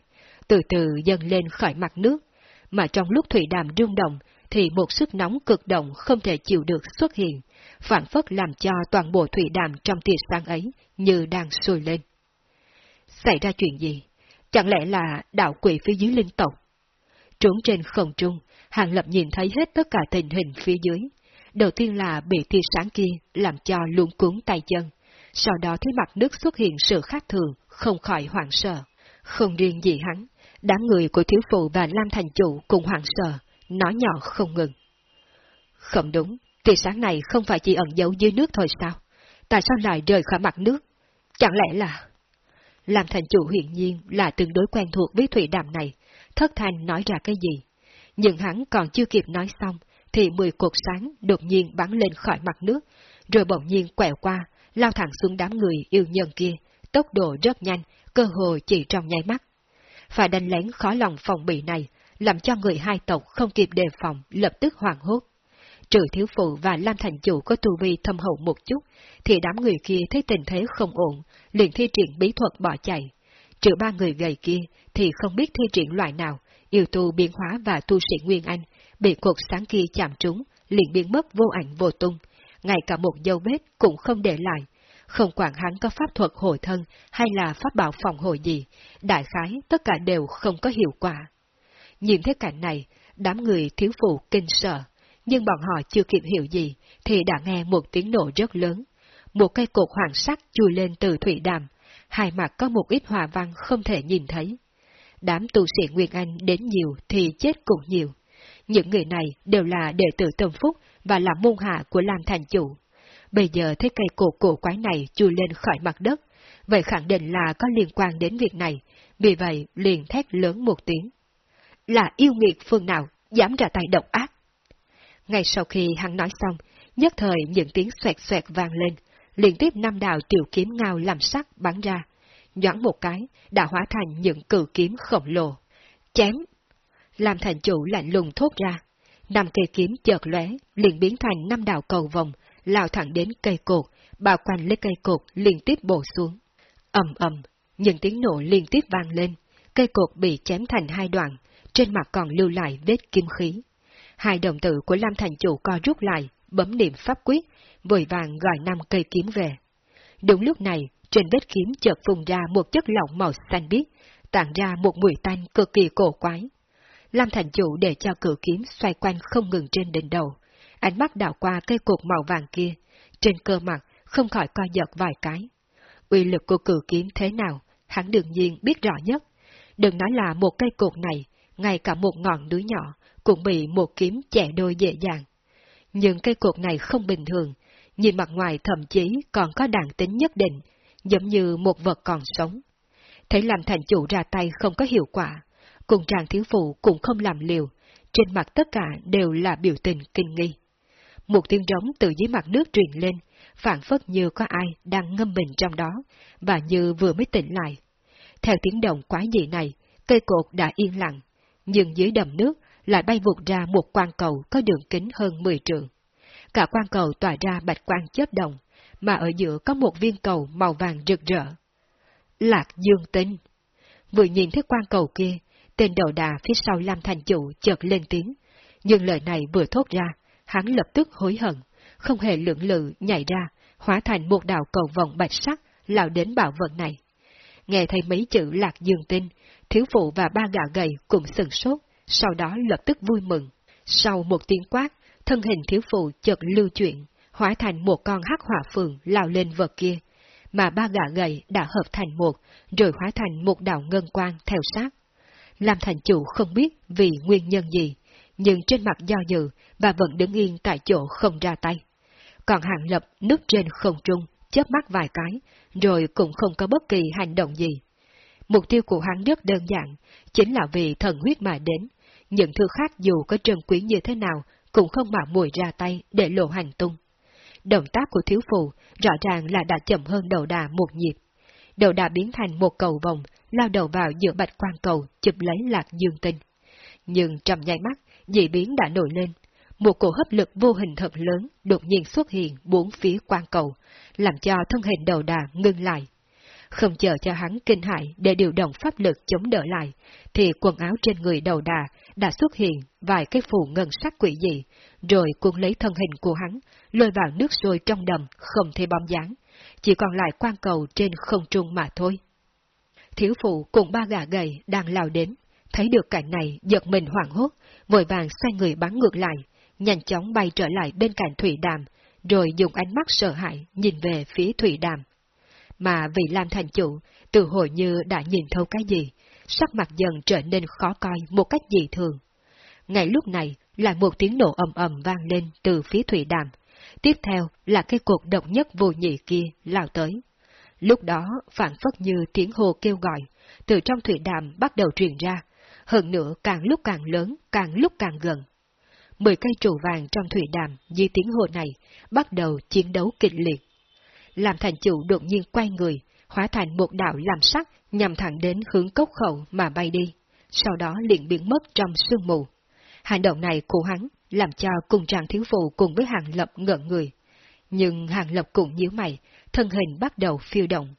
từ từ dâng lên khỏi mặt nước, mà trong lúc thủy đàm rung động thì một sức nóng cực động không thể chịu được xuất hiện, phản phất làm cho toàn bộ thủy đàm trong tia sáng ấy như đang sôi lên. Xảy ra chuyện gì? Chẳng lẽ là đạo quỷ phía dưới linh tộc? Trốn trên không trung, Hàng Lập nhìn thấy hết tất cả tình hình phía dưới. Đầu tiên là bị tia sáng kia làm cho luống cuốn tay chân, sau đó thấy mặt nước xuất hiện sự khác thường, không khỏi hoảng sợ. Không riêng gì hắn, đám người của thiếu phụ và Lam Thành Chủ cùng hoảng sợ, nói nhỏ không ngừng. Không đúng, tia sáng này không phải chỉ ẩn giấu dưới nước thôi sao? Tại sao lại rời khỏi mặt nước? Chẳng lẽ là... Làm thành chủ hiện nhiên là tương đối quen thuộc với thủy đàm này, thất thành nói ra cái gì. Nhưng hắn còn chưa kịp nói xong, thì mười cột sáng đột nhiên bắn lên khỏi mặt nước, rồi bỗng nhiên quẹo qua, lao thẳng xuống đám người yêu nhân kia, tốc độ rất nhanh, cơ hồ chỉ trong nháy mắt. Phải đánh lén khó lòng phòng bị này, làm cho người hai tộc không kịp đề phòng, lập tức hoảng hốt. Trừ thiếu phụ và Lam Thành Chủ có tu vi thâm hậu một chút, thì đám người kia thấy tình thế không ổn, liền thi triển bí thuật bỏ chạy. Trừ ba người gầy kia thì không biết thi triển loại nào, yêu tu biến hóa và tu sĩ Nguyên Anh, bị cột sáng kia chạm trúng, liền biến mất vô ảnh vô tung, ngay cả một dấu vết cũng không để lại. Không quản hắn có pháp thuật hồi thân hay là pháp bảo phòng hồi gì, đại khái tất cả đều không có hiệu quả. Nhìn thấy cảnh này, đám người thiếu phụ kinh sợ, nhưng bọn họ chưa kịp hiểu gì, thì đã nghe một tiếng nổ rất lớn. Một cây cột hoàng sắc chui lên từ thủy đàm, hai mặt có một ít hòa văn không thể nhìn thấy. Đám tu sĩ Nguyên Anh đến nhiều thì chết cũng nhiều. Những người này đều là đệ tử Tâm Phúc và là môn hạ của Lam Thành Chủ. Bây giờ thấy cây cột cổ quái này chui lên khỏi mặt đất, vậy khẳng định là có liên quan đến việc này, vì vậy liền thét lớn một tiếng là yêu nghiệt phương nào dám ra tay độc ác. Ngay sau khi hắn nói xong, nhất thời những tiếng xoẹt xoẹt vang lên, liên tiếp năm đạo tiểu kiếm ngao làm sắc bắn ra, nhoãn một cái, đã hóa thành những cử kiếm khổng lồ. Chém! Làm thành chủ lạnh lùng thốt ra. Năm cây kiếm chợt lóe, liền biến thành năm đạo cầu vòng, lao thẳng đến cây cột, bao quanh lấy cây cột liên tiếp bổ xuống. ầm ầm, những tiếng nổ liên tiếp vang lên, cây cột bị chém thành hai đoạn, trên mặt còn lưu lại vết kim khí. Hai đồng tử của Lam Thành Chủ co rút lại, bấm niệm pháp quyết, vội vàng gọi năm cây kiếm về. Đúng lúc này, trên vết kiếm chợt phùng ra một chất lỏng màu xanh biếc, tản ra một mùi tanh cực kỳ cổ quái. Lam Thành Chủ để cho cử kiếm xoay quanh không ngừng trên đỉnh đầu, ánh mắt đảo qua cây cột màu vàng kia, trên cơ mặt không khỏi co giật vài cái. Uy lực của cử kiếm thế nào, hắn đương nhiên biết rõ nhất. Đừng nói là một cây cột này, ngay cả một ngọn núi nhỏ cũng bị một kiếm chẻ đôi dễ dàng. Nhưng cây cột này không bình thường, nhìn mặt ngoài thậm chí còn có đàn tính nhất định, giống như một vật còn sống. Thấy làm thành chủ ra tay không có hiệu quả, cùng chàng thiếu phụ cũng không làm liều, trên mặt tất cả đều là biểu tình kinh nghi. Một tiếng rống từ dưới mặt nước truyền lên, phản phất như có ai đang ngâm mình trong đó, và như vừa mới tỉnh lại. Theo tiếng động quái dị này, cây cột đã yên lặng, nhưng dưới đầm nước lại bay vụt ra một quan cầu có đường kính hơn 10 trượng. Cả quan cầu tỏa ra bạch quang chớp động, mà ở giữa có một viên cầu màu vàng rực rỡ. Lạc Dương Tinh Vừa nhìn thấy quan cầu kia, tên đầu đà phía sau Lam Thành Chủ chợt lên tiếng, nhưng lời này vừa thốt ra, hắn lập tức hối hận, không hề lưỡng lự nhảy ra, hóa thành một đạo cầu vòng bạch sắc, lao đến bảo vật này. Nghe thấy mấy chữ lạc dương tinh, thiếu phụ và ba gã gầy cùng sừng sốt, sau đó lập tức vui mừng. Sau một tiếng quát, thân hình thiếu phụ chợt lưu chuyển, hóa thành một con hắc hỏa phượng lao lên vật kia, mà ba gã gầy đã hợp thành một, rồi hóa thành một đạo ngân quang theo sát. Làm thành chủ không biết vì nguyên nhân gì, nhưng trên mặt do dự, và vẫn đứng yên tại chỗ không ra tay. Còn hạng lập núp trên không trung, chớp mắt vài cái, rồi cũng không có bất kỳ hành động gì. Mục tiêu của hắn rất đơn giản, chính là vì thần huyết mà đến. Những thứ khác dù có trân quý như thế nào, cũng không mạo muội ra tay để lộ hành tung. Động tác của thiếu phụ rõ ràng là đã chậm hơn đầu đà một nhịp. Đầu đà biến thành một cầu vòng, lao đầu vào giữa bạch quan cầu, chụp lấy lạc dương tinh. Nhưng trong nháy mắt, dị biến đã nổi lên. Một cổ hấp lực vô hình thật lớn đột nhiên xuất hiện bốn phía quan cầu, làm cho thân hình đầu đà ngưng lại. Không chờ cho hắn kinh hại để điều động pháp lực chống đỡ lại, thì quần áo trên người đầu đà đã xuất hiện vài cái phù ngân sắc quỷ dị, rồi cuốn lấy thân hình của hắn, lôi vào nước sôi trong đầm, không thể bom dáng, chỉ còn lại quan cầu trên không trung mà thôi. Thiếu phụ cùng ba gà gầy đang lao đến, thấy được cảnh này giật mình hoảng hốt, vội vàng xoay người bắn ngược lại, nhanh chóng bay trở lại bên cạnh Thủy Đàm, rồi dùng ánh mắt sợ hãi nhìn về phía Thủy Đàm. Mà vị Lam Thành Chủ, từ hồi như đã nhìn thấu cái gì, sắc mặt dần trở nên khó coi một cách dị thường. Ngay lúc này, lại một tiếng nổ ầm ầm vang lên từ phía Thủy Đàm. Tiếp theo là cái cuộc độc nhất vô nhị kia lao tới. Lúc đó, phản phất như tiếng hồ kêu gọi, từ trong Thủy Đàm bắt đầu truyền ra, hơn nữa càng lúc càng lớn, càng lúc càng gần. Mười cây trụ vàng trong thủy đàm dưới tiếng hồ này bắt đầu chiến đấu kịch liệt. Làm thành chủ đột nhiên quay người, hóa thành một đạo làm sắc nhằm thẳng đến hướng cốc khẩu mà bay đi, sau đó liền biến mất trong sương mù. Hành động này của hắn làm cho cùng tràng thiếu phụ cùng với hàng lập ngợn người. Nhưng hàng lập cũng nhíu mày, thân hình bắt đầu phiêu động.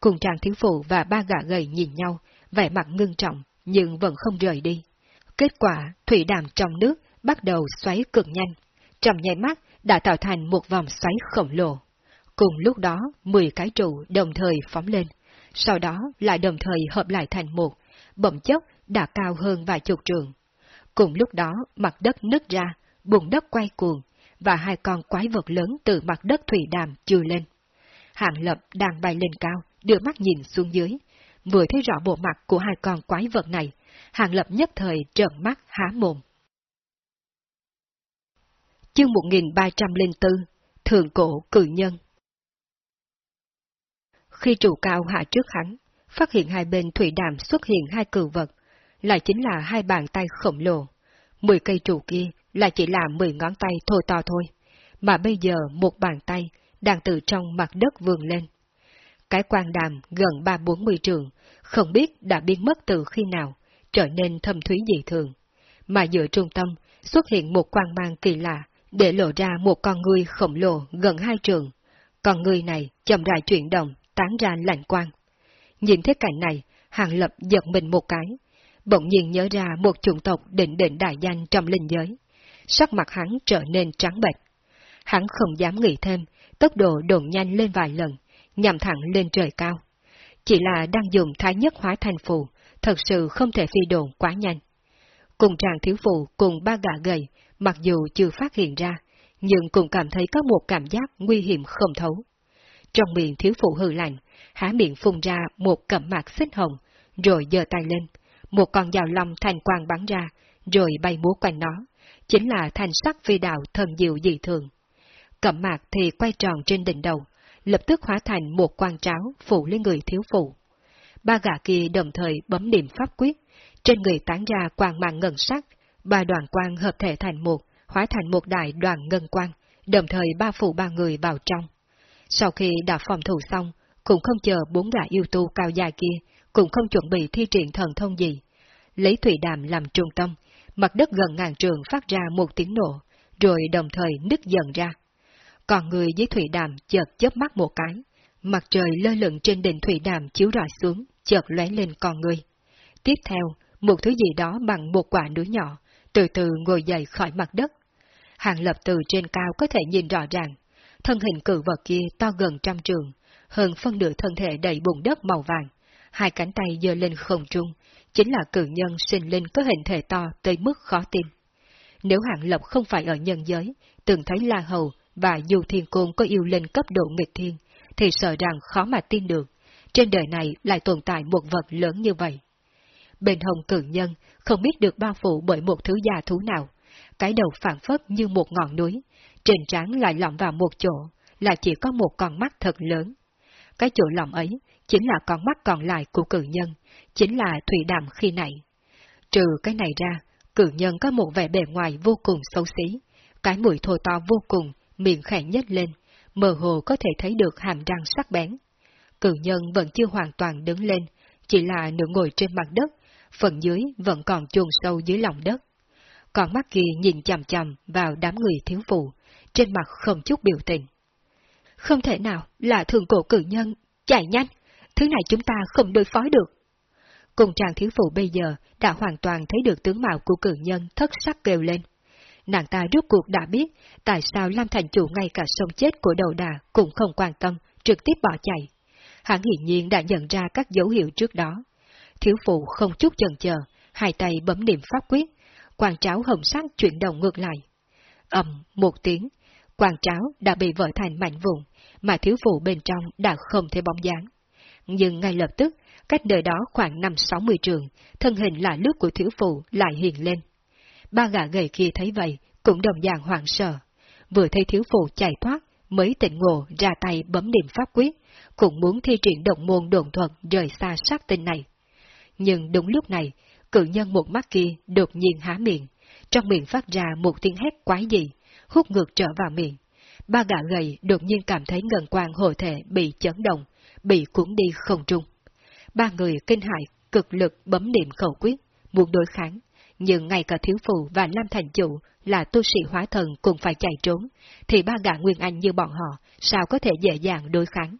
Cùng tràng thiếu phụ và ba gã gầy nhìn nhau, vẻ mặt ngưng trọng, nhưng vẫn không rời đi. Kết quả, thủy đàm trong nước bắt đầu xoáy cực nhanh. Trong nháy mắt đã tạo thành một vòng xoáy khổng lồ. Cùng lúc đó, 10 cái trụ đồng thời phóng lên, sau đó lại đồng thời hợp lại thành một, bỗng chốc đã cao hơn vài chục trường. Cùng lúc đó, mặt đất nứt ra, bùn đất quay cuồng, và hai con quái vật lớn từ mặt đất thủy đàm trừ lên. Hạng lập đang bay lên cao, đưa mắt nhìn xuống dưới, vừa thấy rõ bộ mặt của hai con quái vật này, Hàng Lập nhất thời trợn mắt há mồm. Chương 1304 Thường cổ cử nhân khi trụ cao hạ trước hắn, phát hiện hai bên thủy đàm xuất hiện hai cử vật, lại chính là hai bàn tay khổng lồ. Mười cây trụ kia là chỉ là mười ngón tay thô to thôi, mà bây giờ một bàn tay đang từ trong mặt đất vươn lên. Cái quan đàm gần ba bốn mươi trường, không biết đã biến mất từ khi nào, trở nên thâm thúy dị thường. Mà giữa trung tâm xuất hiện một quang mang kỳ lạ, để lộ ra một con người khổng lồ gần hai trường. Con người này chậm rãi chuyển động, tán ra lạnh quang. Nhìn thấy cảnh này, Hàng Lập giật mình một cái, bỗng nhiên nhớ ra một chủng tộc định định đại danh trong linh giới. Sắc mặt hắn trở nên trắng bệch. Hắn không dám nghĩ thêm, tốc độ đồn nhanh lên vài lần, nhằm thẳng lên trời cao. Chỉ là đang dùng thái nhất hóa thành phù, thật sự không thể phi đồn quá nhanh. Cùng tràng thiếu phụ cùng ba gã gầy, mặc dù chưa phát hiện ra, nhưng cũng cảm thấy có một cảm giác nguy hiểm không thấu. Trong miệng thiếu phụ hư lạnh, há miệng phun ra một cẩm mạc xích hồng, rồi giơ tay lên, một con dao long thành quang bắn ra, rồi bay múa quanh nó, chính là thanh sắc phi đạo thần diệu dị thường. Cẩm mạc thì quay tròn trên đỉnh đầu, lập tức hóa thành một quan tráo phủ lên người thiếu phụ. Ba gã kia đồng thời bấm điểm pháp quyết, trên người tán ra quang mạng ngân sắc, ba đoàn quang hợp thể thành một, hóa thành một đại đoàn ngân quang, đồng thời ba phủ ba người vào trong. Sau khi đã phòng thủ xong, cũng không chờ bốn gã yêu tu cao dài kia, cũng không chuẩn bị thi triển thần thông gì. Lấy thủy đàm làm trung tâm, mặt đất gần ngàn trường phát ra một tiếng nổ, rồi đồng thời nứt dần ra. Còn người dưới thủy đàm chợt chớp mắt một cái, mặt trời lơ lửng trên đỉnh thủy đàm chiếu rọi xuống, chợt lóe lên con người. Tiếp theo, một thứ gì đó bằng một quả núi nhỏ, từ từ ngồi dậy khỏi mặt đất. Hàng lập từ trên cao có thể nhìn rõ ràng, thân hình cự vật kia to gần trăm trường, hơn phân nửa thân thể đầy bùn đất màu vàng, hai cánh tay giơ lên không trung, chính là cử nhân sinh linh có hình thể to tới mức khó tin. Nếu hạng lộc không phải ở nhân giới, từng thấy La Hầu và dù thiên côn có yêu linh cấp độ nghịch thiên, thì sợ rằng khó mà tin được, trên đời này lại tồn tại một vật lớn như vậy. Bên hồng cử nhân không biết được bao phủ bởi một thứ già thú nào, cái đầu phản phất như một ngọn núi, trên trán lại lỏng vào một chỗ, là chỉ có một con mắt thật lớn. Cái chỗ lỏng ấy chính là con mắt còn lại của cử nhân, chính là thủy đàm khi nãy. Trừ cái này ra, cử nhân có một vẻ bề ngoài vô cùng xấu xí, cái mũi thô to vô cùng, miệng khẽ nhếch lên, mơ hồ có thể thấy được hàm răng sắc bén. Cử nhân vẫn chưa hoàn toàn đứng lên, chỉ là nửa ngồi trên mặt đất, phần dưới vẫn còn chôn sâu dưới lòng đất. Còn mắt kia nhìn chằm chằm vào đám người thiếu phụ, trên mặt không chút biểu tình. Không thể nào là thường cổ cử nhân, chạy nhanh, thứ này chúng ta không đối phó được. Cùng chàng thiếu phụ bây giờ đã hoàn toàn thấy được tướng mạo của cử nhân thất sắc kêu lên. Nàng ta rốt cuộc đã biết tại sao Lam Thành Chủ ngay cả sông chết của đầu đà cũng không quan tâm, trực tiếp bỏ chạy. hẳn hiển nhiên đã nhận ra các dấu hiệu trước đó. Thiếu phụ không chút chần chờ, hai tay bấm niệm pháp quyết, quan tráo hồng sắc chuyển động ngược lại. ầm một tiếng, quan tráo đã bị vỡ thành mảnh vụn, mà thiếu phụ bên trong đã không thấy bóng dáng. Nhưng ngay lập tức, cách nơi đó khoảng năm sáu mươi trường, thân hình lạ lướt của thiếu phụ lại hiện lên. Ba gã gầy kia thấy vậy, cũng đồng dạng hoảng sợ. Vừa thấy thiếu phụ chạy thoát, mới tỉnh ngộ ra tay bấm điểm pháp quyết, cũng muốn thi triển động môn đồn thuật rời xa sát tinh này. Nhưng đúng lúc này, cự nhân một mắt kia đột nhiên há miệng, trong miệng phát ra một tiếng hét quái dị, hút ngược trở vào miệng. Ba gã gầy đột nhiên cảm thấy ngần quang hồi thể bị chấn động, bị cuốn đi không trung. Ba người kinh hại, cực lực bấm niệm khẩu quyết, muốn đối kháng, nhưng ngay cả thiếu phụ và Lam Thành Chủ là tu sĩ hóa thần cũng phải chạy trốn, thì ba gã Nguyên Anh như bọn họ sao có thể dễ dàng đối kháng.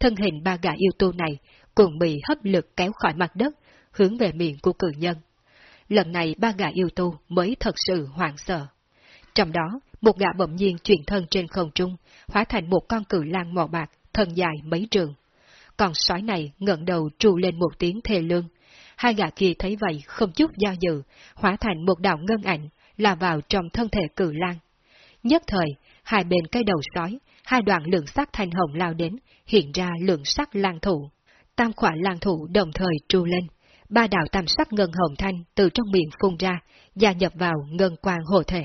Thân hình ba gã yêu tu này cùng bị hấp lực kéo khỏi mặt đất, hướng về miệng của cử nhân. Lần này ba gã yêu tu mới thật sự hoảng sợ. Trong đó, một gã bỗng nhiên chuyển thân trên không trung, hóa thành một con cử lang màu bạc, thân dài mấy trường. Còn sói này ngẩng đầu trù lên một tiếng thề lương. Hai gã kia thấy vậy không chút do dự, hóa thành một đạo ngân ảnh, là vào trong thân thể cử lang. Nhất thời, hai bên cây đầu sói, hai đoạn lượng sắc thanh hồng lao đến, hiện ra lượng sắc lang thủ. Tam khỏa lang thủ đồng thời trù lên. Ba đạo tam sắc ngân hồng thanh từ trong miệng phun ra, gia nhập vào ngân quang hồ thể.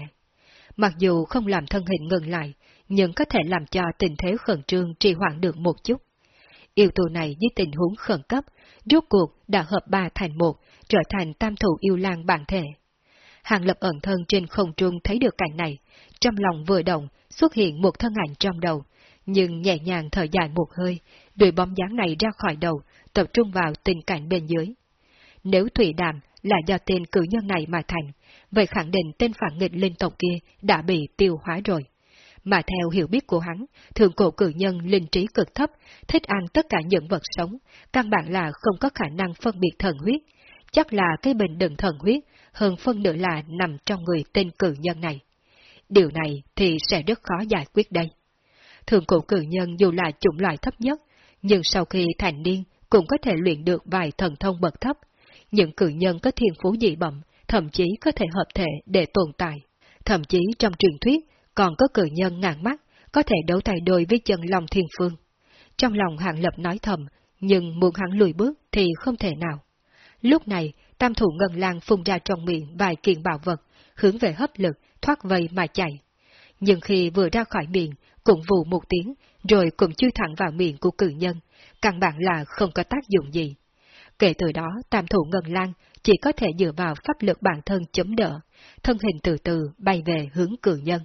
Mặc dù không làm thân hình ngừng lại, nhưng có thể làm cho tình thế khẩn trương trì hoãn được một chút. Yêu tù này với tình huống khẩn cấp, rốt cuộc đã hợp ba thành một, trở thành tam thủ yêu lang bản thể. Hàng lập ẩn thân trên không trung thấy được cảnh này, trong lòng vừa động, xuất hiện một thân ảnh trong đầu, nhưng nhẹ nhàng thở dài một hơi, đuổi bóng dáng này ra khỏi đầu, tập trung vào tình cảnh bên dưới. Nếu Thủy Đàm là do tên cử nhân này mà thành, vậy khẳng định tên phản nghịch linh tộc kia đã bị tiêu hóa rồi. Mà theo hiểu biết của hắn, thường cổ cử nhân linh trí cực thấp, thích ăn tất cả những vật sống, căn bản là không có khả năng phân biệt thần huyết. Chắc là cái bình đựng thần huyết, hơn phân nửa là nằm trong người tên cử nhân này. Điều này thì sẽ rất khó giải quyết đây. Thường cổ cử nhân dù là chủng loại thấp nhất, nhưng sau khi thành niên cũng có thể luyện được vài thần thông bậc thấp. Những cử nhân có thiên phú dị bẩm, thậm chí có thể hợp thể để tồn tại. Thậm chí trong truyền thuyết, còn có cử nhân ngàn mắt, có thể đấu tay đôi với chân lòng thiên phương. Trong lòng hạng lập nói thầm, nhưng muốn hắn lùi bước thì không thể nào. Lúc này, tam thủ ngân lang phun ra trong miệng vài kiện bảo vật, hướng về hấp lực, thoát vây mà chạy. Nhưng khi vừa ra khỏi miệng, cũng vù một tiếng, rồi cũng chui thẳng vào miệng của cử nhân, căn bản là không có tác dụng gì. Kể từ đó, tam thủ ngân lan chỉ có thể dựa vào pháp lực bản thân chống đỡ, thân hình từ từ bay về hướng cử nhân.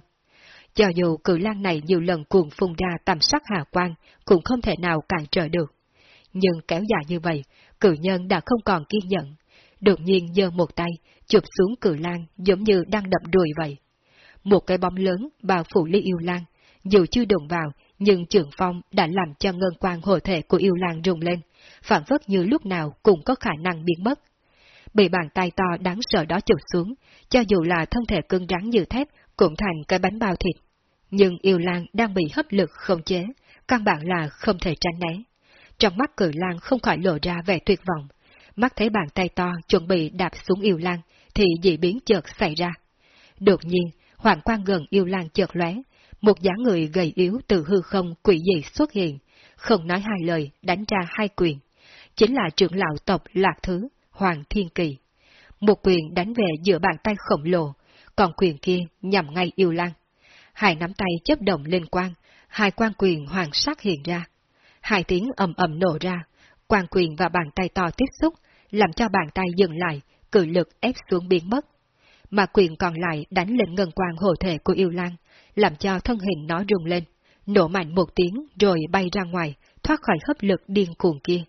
Cho dù cử lan này nhiều lần cuồng phun ra tầm sắc hà quang, cũng không thể nào cản trở được. Nhưng kéo dài như vậy, cử nhân đã không còn kiên nhẫn. Đột nhiên giơ một tay, chụp xuống cử lan giống như đang đập đùi vậy. Một cái bóng lớn bao phủ ly yêu lan, dù chưa đụng vào, nhưng trường phong đã làm cho ngân quang hộ thể của yêu lan rung lên, phản phất như lúc nào cũng có khả năng biến mất. Bị bàn tay to đáng sợ đó chụp xuống, cho dù là thân thể cứng rắn như thép, cũng thành cái bánh bao thịt. Nhưng yêu lan đang bị hấp lực không chế, căn bản là không thể tránh né. Trong mắt cử lan không khỏi lộ ra vẻ tuyệt vọng. Mắt thấy bàn tay to chuẩn bị đạp xuống yêu lan, thì dị biến chợt xảy ra. Đột nhiên, hoàng quang gần yêu lan chợt lóe, một dáng người gầy yếu từ hư không quỷ dị xuất hiện, không nói hai lời, đánh ra hai quyền. Chính là trưởng lão tộc Lạc Thứ, Hoàng Thiên Kỳ. Một quyền đánh về giữa bàn tay khổng lồ, còn quyền kia nhằm ngay yêu lang. Hai nắm tay chấp động lên quang, hai quan quyền hoàng sắc hiện ra. Hai tiếng ầm ầm nổ ra, quan quyền và bàn tay to tiếp xúc, làm cho bàn tay dừng lại, cự lực ép xuống biến mất. Mà quyền còn lại đánh lên ngân quang hồ thể của yêu lan, làm cho thân hình nó rung lên, nổ mạnh một tiếng rồi bay ra ngoài, thoát khỏi hấp lực điên cuồng kia.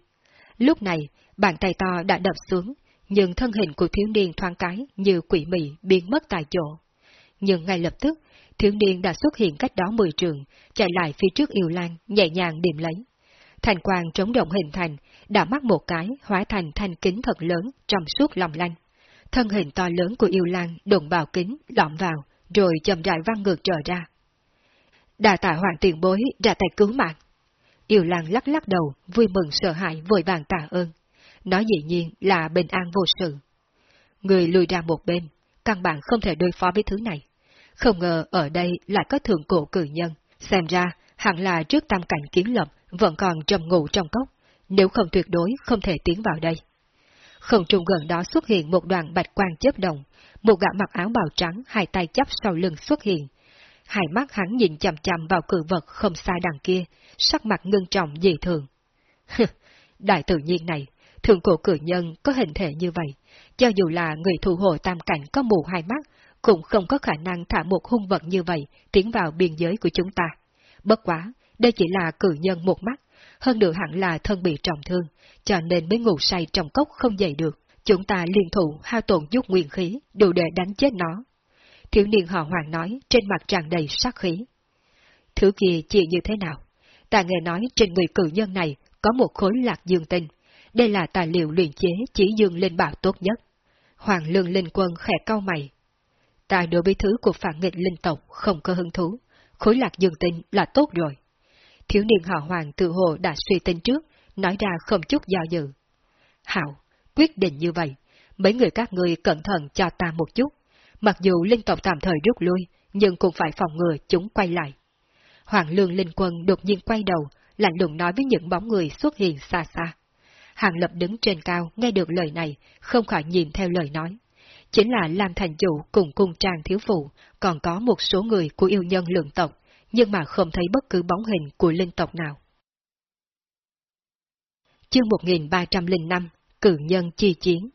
Lúc này, bàn tay to đã đập xuống, nhưng thân hình của thiếu niên thoáng cái như quỷ mị biến mất tại chỗ. Nhưng ngay lập tức, thiếu niên đã xuất hiện cách đó mười trường, chạy lại phía trước yêu lan, nhẹ nhàng điểm lấy. Thành quang trống động hình thành, đã mắc một cái, hóa thành thanh kính thật lớn trong suốt lòng lanh. Thân hình to lớn của yêu lan đụng vào kính, lõm vào, rồi chậm rãi văng ngược trở ra. Đà tạ hoàng tiền bối ra tay cứu mạng. Yêu Lan lắc lắc đầu, vui mừng sợ hãi vội vàng tạ ơn. Nói dĩ nhiên là bình an vô sự. Người lùi ra một bên, căn bản không thể đối phó với thứ này. Không ngờ ở đây lại có thượng cổ cử nhân, xem ra hẳn là trước tam cảnh kiến lập vẫn còn trầm ngủ trong cốc, nếu không tuyệt đối không thể tiến vào đây. Không trung gần đó xuất hiện một đoàn bạch quang chớp động, một gã mặc áo bào trắng, hai tay chắp sau lưng xuất hiện. Hai mắt hắn nhìn chằm chằm vào cử vật không xa đằng kia, sắc mặt ngưng trọng dị thường. (laughs) Đại tự nhiên này, thượng cổ cử nhân có hình thể như vậy, cho dù là người thủ hộ tam cảnh có mù hai mắt, cũng không có khả năng thả một hung vật như vậy tiến vào biên giới của chúng ta. Bất quá, đây chỉ là cử nhân một mắt, hơn nữa hẳn là thân bị trọng thương, cho nên mới ngủ say trong cốc không dậy được. Chúng ta liên thủ hao tổn chút nguyên khí, đủ để đánh chết nó. Thiếu niên họ hoàng nói trên mặt tràn đầy sát khí. Thứ kia chỉ như thế nào? Ta nghe nói trên người cử nhân này có một khối lạc dương tinh. Đây là tài liệu luyện chế chỉ dương linh bảo tốt nhất. Hoàng lương linh quân khẽ cau mày. Ta đối với thứ của phản nghịch linh tộc không có hứng thú. Khối lạc dương tinh là tốt rồi. Thiếu niên họ hoàng tự hồ đã suy tính trước, nói ra không chút do dự. Hảo, quyết định như vậy, mấy người các ngươi cẩn thận cho ta một chút. Mặc dù linh tộc tạm thời rút lui, nhưng cũng phải phòng ngừa chúng quay lại. Hoàng lương linh quân đột nhiên quay đầu, lạnh lùng nói với những bóng người xuất hiện xa xa. Hàng lập đứng trên cao nghe được lời này, không khỏi nhìn theo lời nói. Chính là Lam Thành Chủ cùng cung trang thiếu phụ, còn có một số người của yêu nhân lượng tộc, nhưng mà không thấy bất cứ bóng hình của linh tộc nào. Chương 1305 Cự nhân chi chiến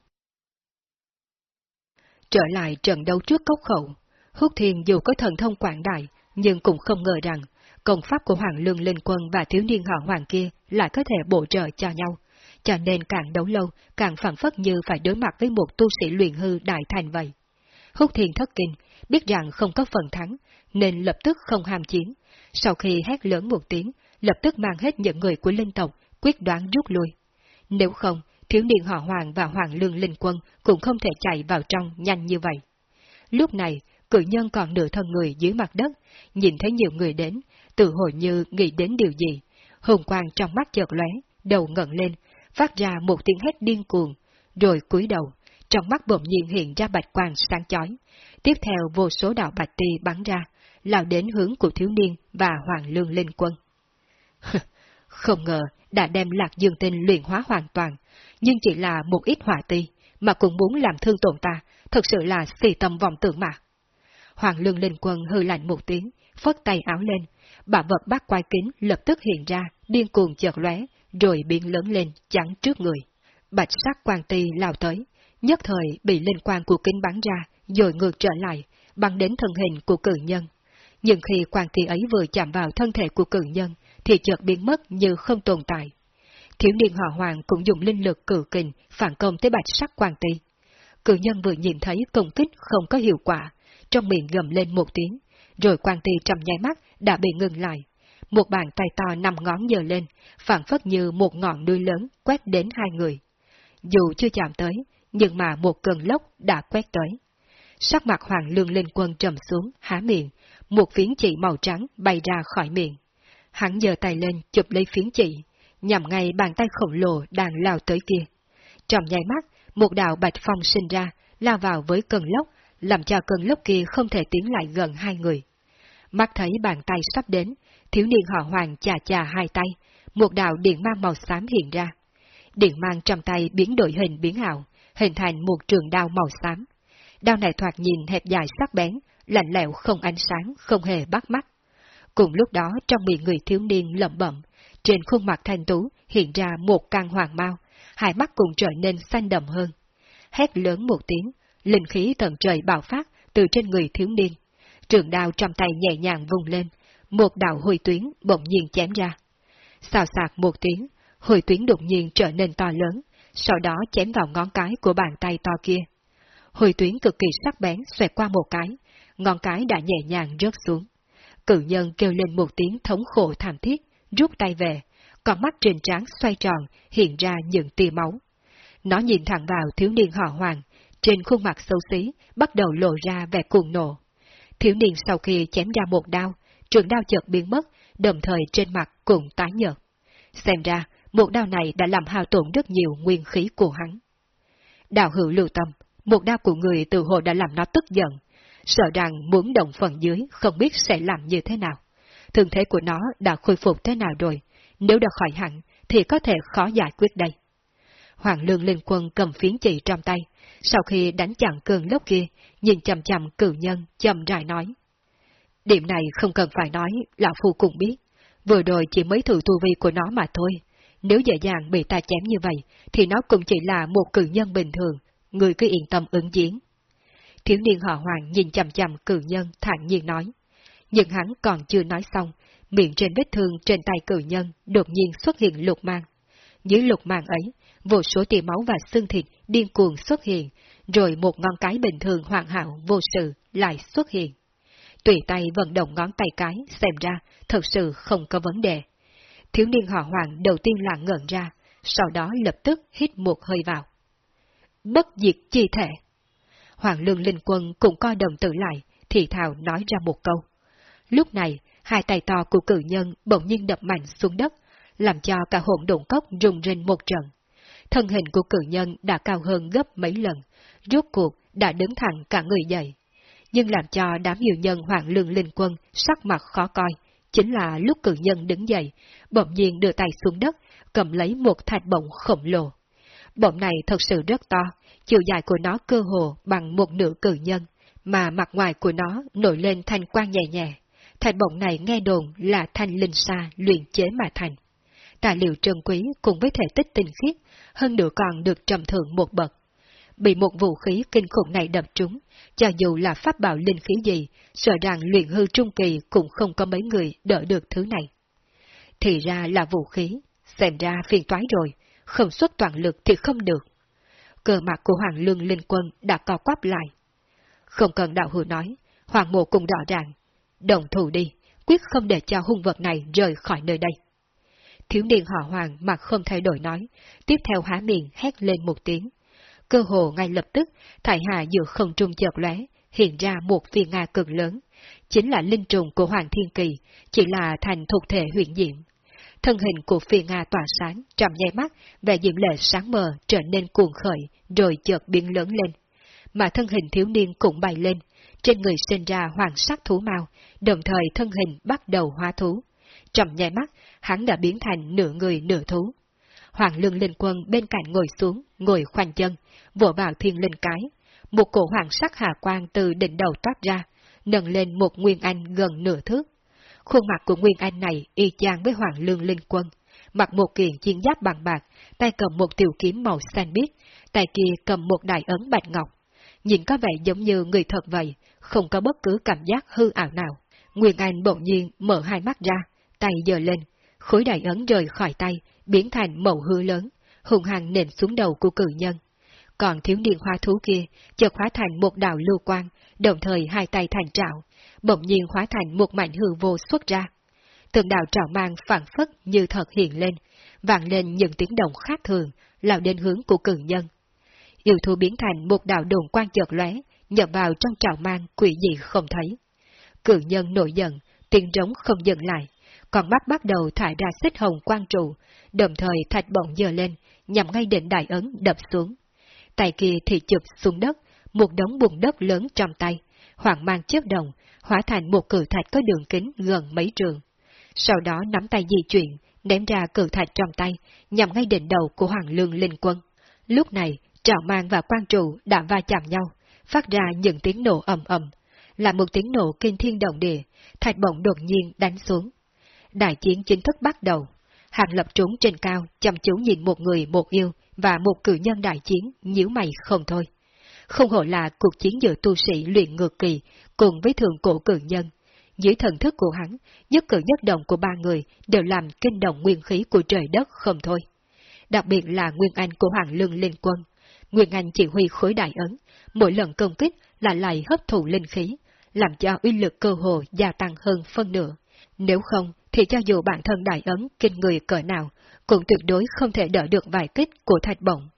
Trở lại trận đấu trước cốc khẩu, Húc Thiên dù có thần thông quảng đại, nhưng cũng không ngờ rằng công pháp của Hoàng Lương Linh Quân và thiếu niên họ Hoàng kia lại có thể bổ trợ cho nhau, cho nên càng đấu lâu, càng phản phất như phải đối mặt với một tu sĩ luyện hư đại thành vậy. Húc Thiên thất kinh, biết rằng không có phần thắng, nên lập tức không ham chiến. Sau khi hét lớn một tiếng, lập tức mang hết những người của linh tộc, quyết đoán rút lui. Nếu không, thiếu niên họ Hoàng và Hoàng Lương Linh Quân cũng không thể chạy vào trong nhanh như vậy. Lúc này, cử nhân còn nửa thân người dưới mặt đất, nhìn thấy nhiều người đến, tự hồi như nghĩ đến điều gì. Hồng quang trong mắt chợt lóe, đầu ngẩng lên, phát ra một tiếng hét điên cuồng, rồi cúi đầu, trong mắt bỗng nhiên hiện ra bạch quang sáng chói. Tiếp theo vô số đạo bạch tì bắn ra, lao đến hướng của thiếu niên và Hoàng Lương Linh Quân. (laughs) Không ngờ đã đem lạc dương tinh luyện hóa hoàn toàn, nhưng chỉ là một ít hỏa ti, mà cũng muốn làm thương tổn ta, thật sự là xì tâm vọng tưởng mà. Hoàng lương linh quân hư lạnh một tiếng, phất tay áo lên, bả vật bát quai kính lập tức hiện ra, điên cuồng chợt lóe, rồi biến lớn lên, chắn trước người. Bạch sắc quan ti lao tới, nhất thời bị linh quan của kính bắn ra, rồi ngược trở lại, bắn đến thân hình của cử nhân. Nhưng khi quan ti ấy vừa chạm vào thân thể của cử nhân, thì chợt biến mất như không tồn tại. Thiếu niên họ hoàng cũng dùng linh lực cử kình phản công tới bạch sắc quan ti. Cử nhân vừa nhìn thấy công kích không có hiệu quả, trong miệng gầm lên một tiếng, rồi quan ti trầm nháy mắt đã bị ngừng lại. Một bàn tay to nằm ngón giờ lên, phản phất như một ngọn núi lớn quét đến hai người. Dù chưa chạm tới, nhưng mà một cơn lốc đã quét tới. Sắc mặt hoàng lương lên quân trầm xuống, há miệng, một phiến chỉ màu trắng bay ra khỏi miệng. Hắn giơ tay lên chụp lấy phiến chỉ, nhằm ngay bàn tay khổng lồ đang lao tới kia. Trong nháy mắt, một đạo bạch phong sinh ra, lao vào với cơn lốc, làm cho cơn lốc kia không thể tiến lại gần hai người. Mắt thấy bàn tay sắp đến, thiếu niên họ hoàng chà chà hai tay, một đạo điện mang màu xám hiện ra. Điện mang trong tay biến đổi hình biến ảo, hình thành một trường đao màu xám. Đao này thoạt nhìn hẹp dài sắc bén, lạnh lẽo không ánh sáng, không hề bắt mắt. Cùng lúc đó trong miệng người thiếu niên lẩm bẩm, trên khuôn mặt thanh tú hiện ra một căn hoàng mau, hai mắt cùng trở nên xanh đậm hơn. Hét lớn một tiếng, linh khí tận trời bạo phát từ trên người thiếu niên. Trường đao trong tay nhẹ nhàng vùng lên, một đạo hồi tuyến bỗng nhiên chém ra. Xào sạc một tiếng, hồi tuyến đột nhiên trở nên to lớn, sau đó chém vào ngón cái của bàn tay to kia. Hồi tuyến cực kỳ sắc bén xoẹt qua một cái, ngón cái đã nhẹ nhàng rớt xuống. Cự nhân kêu lên một tiếng thống khổ thảm thiết, rút tay về, con mắt trên trán xoay tròn, hiện ra những tia máu. Nó nhìn thẳng vào thiếu niên họ hoàng, trên khuôn mặt xấu xí, bắt đầu lộ ra vẻ cuồng nộ. Thiếu niên sau khi chém ra một đao, trường đao chợt biến mất, đồng thời trên mặt cũng tái nhợt. Xem ra, một đao này đã làm hao tổn rất nhiều nguyên khí của hắn. Đạo hữu lưu tâm, một đao của người từ hồ đã làm nó tức giận, sợ rằng muốn động phần dưới không biết sẽ làm như thế nào. Thường thế của nó đã khôi phục thế nào rồi, nếu đã khỏi hẳn thì có thể khó giải quyết đây. Hoàng lương liên quân cầm phiến chỉ trong tay, sau khi đánh chặn cơn lốc kia, nhìn chầm chầm cử nhân, chầm rãi nói. Điểm này không cần phải nói, lão phu cũng biết. Vừa rồi chỉ mới thử tu vi của nó mà thôi. Nếu dễ dàng bị ta chém như vậy, thì nó cũng chỉ là một cử nhân bình thường, người cứ yên tâm ứng chiến. Thiếu niên họ hoàng nhìn chầm chầm cử nhân thản nhiên nói. Nhưng hắn còn chưa nói xong, miệng trên vết thương trên tay cử nhân đột nhiên xuất hiện lục mang. Dưới lục mang ấy, vô số tia máu và xương thịt điên cuồng xuất hiện, rồi một ngón cái bình thường hoàn hảo vô sự lại xuất hiện. Tùy tay vận động ngón tay cái, xem ra, thật sự không có vấn đề. Thiếu niên họ hoàng đầu tiên là ngẩn ra, sau đó lập tức hít một hơi vào. Bất diệt chi thể. Hoàng lương linh quân cũng coi đồng tử lại, thì thào nói ra một câu. Lúc này, hai tay to của cử nhân bỗng nhiên đập mạnh xuống đất, làm cho cả hỗn độn cốc rung rinh một trận. Thân hình của cử nhân đã cao hơn gấp mấy lần, rốt cuộc đã đứng thẳng cả người dậy. Nhưng làm cho đám nhiều nhân hoàng lương linh quân sắc mặt khó coi, chính là lúc cử nhân đứng dậy, bỗng nhiên đưa tay xuống đất, cầm lấy một thạch bổng khổng lồ. Bổng này thật sự rất to, chiều dài của nó cơ hồ bằng một nửa cử nhân, mà mặt ngoài của nó nổi lên thanh quang nhẹ nhẹ. Thạch bổng này nghe đồn là thanh linh sa luyện chế mà thành. Tài liệu trân quý cùng với thể tích tinh khiết, hơn nữa còn được trầm thượng một bậc. Bị một vũ khí kinh khủng này đập trúng, cho dù là pháp bảo linh khí gì, sợ rằng luyện hư trung kỳ cũng không có mấy người đỡ được thứ này. Thì ra là vũ khí, xem ra phiền toái rồi, không xuất toàn lực thì không được. Cờ mặt của Hoàng Lương Linh Quân đã co quắp lại. Không cần đạo hữu nói, Hoàng Mộ cũng rõ ràng. Đồng thủ đi, quyết không để cho hung vật này rời khỏi nơi đây. Thiếu niên họ Hoàng mặt không thay đổi nói, tiếp theo há miệng hét lên một tiếng. Cơ hồ ngay lập tức, thải hạ giữa không trung chợt lóe, hiện ra một phi Nga cực lớn. Chính là linh trùng của Hoàng Thiên Kỳ, chỉ là thành thuộc thể huyện diệm. Thân hình của phi Nga tỏa sáng, trầm nháy mắt, vẻ diệm lệ sáng mờ trở nên cuồng khởi, rồi chợt biến lớn lên. Mà thân hình thiếu niên cũng bay lên, trên người sinh ra hoàng sắc thú mau, đồng thời thân hình bắt đầu hóa thú. Trầm nháy mắt, hắn đã biến thành nửa người nửa thú. Hoàng lương linh quân bên cạnh ngồi xuống, ngồi khoanh chân, vỗ vào thiên linh cái. Một cổ hoàng sắc hà quang từ đỉnh đầu toát ra, nâng lên một nguyên anh gần nửa thước. Khuôn mặt của nguyên anh này y chang với Hoàng lương linh quân, mặc một kiện chiến giáp bằng bạc, tay cầm một tiểu kiếm màu xanh biếc, tay kia cầm một đại ấn bạch ngọc. Nhìn có vẻ giống như người thật vậy, không có bất cứ cảm giác hư ảo nào. Nguyên Anh bỗng nhiên mở hai mắt ra, tay giơ lên, khối đại ấn rời khỏi tay, biến thành mẫu hư lớn, hùng hằng nện xuống đầu của cử nhân. Còn thiếu niên hoa thú kia, chợt hóa thành một đạo lưu quang, đồng thời hai tay thành trạo, bỗng nhiên hóa thành một mảnh hư vô xuất ra. Từng đạo trạo mang phản phất như thật hiện lên, vang lên những tiếng động khác thường, lao đến hướng của cử nhân. Yêu thú biến thành một đạo đồn quang chợt lóe, nhập vào trong trào mang quỷ dị không thấy. Cử nhân nổi giận, tiếng trống không dừng lại, còn mắt bắt đầu thải ra xích hồng quang trụ, đồng thời thạch bổng dơ lên, nhằm ngay đỉnh đại ấn đập xuống. Tay kia thì chụp xuống đất, một đống bùn đất lớn trong tay, hoàng mang chớp đồng, hóa thành một cử thạch có đường kính gần mấy trường. Sau đó nắm tay di chuyển, ném ra cử thạch trong tay, nhằm ngay đỉnh đầu của Hoàng Lương Linh Quân. Lúc này, trào mang và quan trụ đã va chạm nhau, phát ra những tiếng nổ ầm ầm, là một tiếng nổ kinh thiên động địa, thạch bổng đột nhiên đánh xuống. Đại chiến chính thức bắt đầu. Hàng lập trốn trên cao, chăm chú nhìn một người một yêu và một cử nhân đại chiến, nhíu mày không thôi. Không hổ là cuộc chiến giữa tu sĩ luyện ngược kỳ cùng với thường cổ cử nhân. Dưới thần thức của hắn, nhất cử nhất động của ba người đều làm kinh động nguyên khí của trời đất không thôi. Đặc biệt là Nguyên Anh của Hoàng Lương Linh Quân. Nguyên Anh chỉ huy khối đại ấn, mỗi lần công kích là lại hấp thụ linh khí, làm cho uy lực cơ hồ gia tăng hơn phân nửa. Nếu không, thì cho dù bản thân đại ấn kinh người cỡ nào, cũng tuyệt đối không thể đỡ được vài kích của thạch bổng.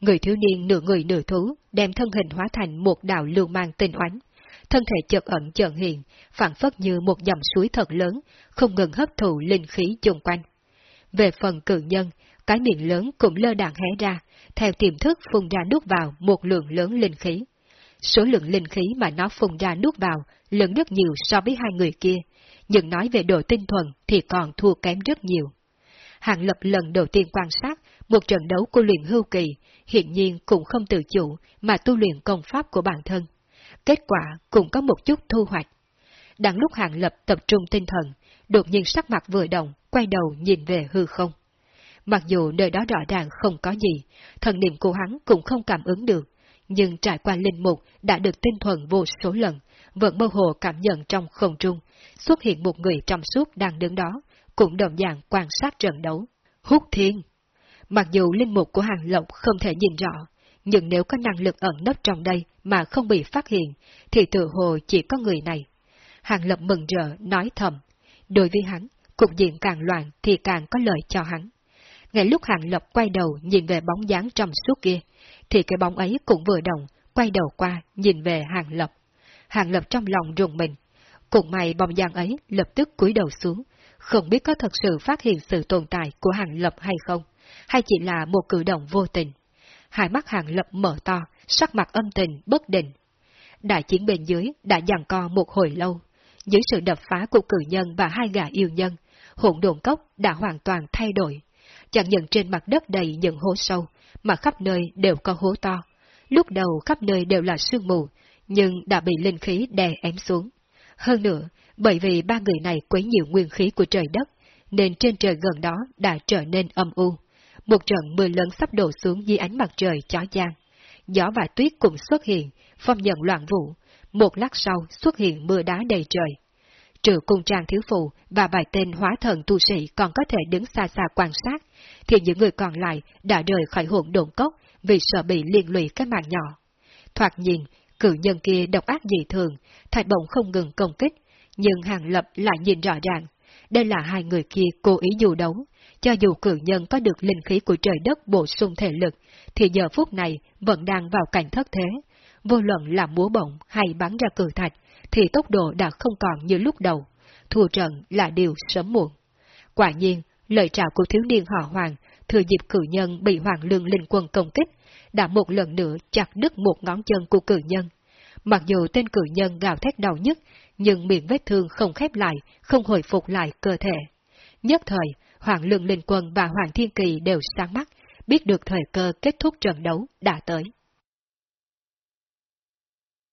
Người thiếu niên nửa người nửa thú, đem thân hình hóa thành một đạo lưu mang tinh oánh. Thân thể chợt ẩn chợt hiện, phản phất như một dòng suối thật lớn, không ngừng hấp thụ linh khí chung quanh. Về phần cự nhân, cái miệng lớn cũng lơ đạn hé ra, theo tiềm thức phun ra nuốt vào một lượng lớn linh khí. Số lượng linh khí mà nó phun ra nuốt vào lớn rất nhiều so với hai người kia, nhưng nói về độ tinh thuần thì còn thua kém rất nhiều. Hàng lập lần đầu tiên quan sát một trận đấu của luyện hưu kỳ, hiện nhiên cũng không tự chủ mà tu luyện công pháp của bản thân. Kết quả cũng có một chút thu hoạch. Đang lúc hàng lập tập trung tinh thần, đột nhiên sắc mặt vừa động, quay đầu nhìn về hư không. Mặc dù nơi đó rõ ràng không có gì, thần niệm của hắn cũng không cảm ứng được, nhưng trải qua linh mục đã được tinh thuần vô số lần, vẫn mơ hồ cảm nhận trong không trung, xuất hiện một người trong suốt đang đứng đó, cũng đồng dạng quan sát trận đấu. Hút thiên! Mặc dù linh mục của hàng lộc không thể nhìn rõ, nhưng nếu có năng lực ẩn nấp trong đây mà không bị phát hiện, thì tự hồ chỉ có người này. Hàng lộc mừng rỡ, nói thầm. Đối với hắn, cục diện càng loạn thì càng có lợi cho hắn. Ngay lúc Hàng Lập quay đầu nhìn về bóng dáng trong suốt kia, thì cái bóng ấy cũng vừa động, quay đầu qua nhìn về Hàng Lập. Hàng Lập trong lòng rùng mình. Cũng may bóng dáng ấy lập tức cúi đầu xuống, không biết có thật sự phát hiện sự tồn tại của Hàng Lập hay không, hay chỉ là một cử động vô tình. Hai mắt Hàng Lập mở to, sắc mặt âm tình, bất định. Đại chiến bên dưới đã giằng co một hồi lâu. Dưới sự đập phá của cử nhân và hai gã yêu nhân, hỗn độn cốc đã hoàn toàn thay đổi chẳng những trên mặt đất đầy những hố sâu, mà khắp nơi đều có hố to. Lúc đầu khắp nơi đều là sương mù, nhưng đã bị linh khí đè ém xuống. Hơn nữa, bởi vì ba người này quấy nhiều nguyên khí của trời đất, nên trên trời gần đó đã trở nên âm u. Một trận mưa lớn sắp đổ xuống dưới ánh mặt trời chói chang. Gió và tuyết cùng xuất hiện, phong nhận loạn vụ. Một lát sau xuất hiện mưa đá đầy trời trừ cung trang thiếu phụ và vài tên hóa thần tu sĩ còn có thể đứng xa xa quan sát, thì những người còn lại đã rời khỏi hỗn độn cốc vì sợ bị liên lụy cái mạng nhỏ. Thoạt nhìn, cử nhân kia độc ác dị thường, thạch bổng không ngừng công kích, nhưng hàng lập lại nhìn rõ ràng, đây là hai người kia cố ý dù đấu. Cho dù cử nhân có được linh khí của trời đất bổ sung thể lực, thì giờ phút này vẫn đang vào cảnh thất thế. Vô luận là múa bổng hay bắn ra cử thạch, thì tốc độ đã không còn như lúc đầu. Thua trận là điều sớm muộn. Quả nhiên, lời trào của thiếu niên họ hoàng, thừa dịp cử nhân bị hoàng lương linh quân công kích, đã một lần nữa chặt đứt một ngón chân của cử nhân. Mặc dù tên cử nhân gào thét đau nhất, nhưng miệng vết thương không khép lại, không hồi phục lại cơ thể. Nhất thời, Hoàng Lương Linh Quân và Hoàng Thiên Kỳ đều sáng mắt, biết được thời cơ kết thúc trận đấu đã tới.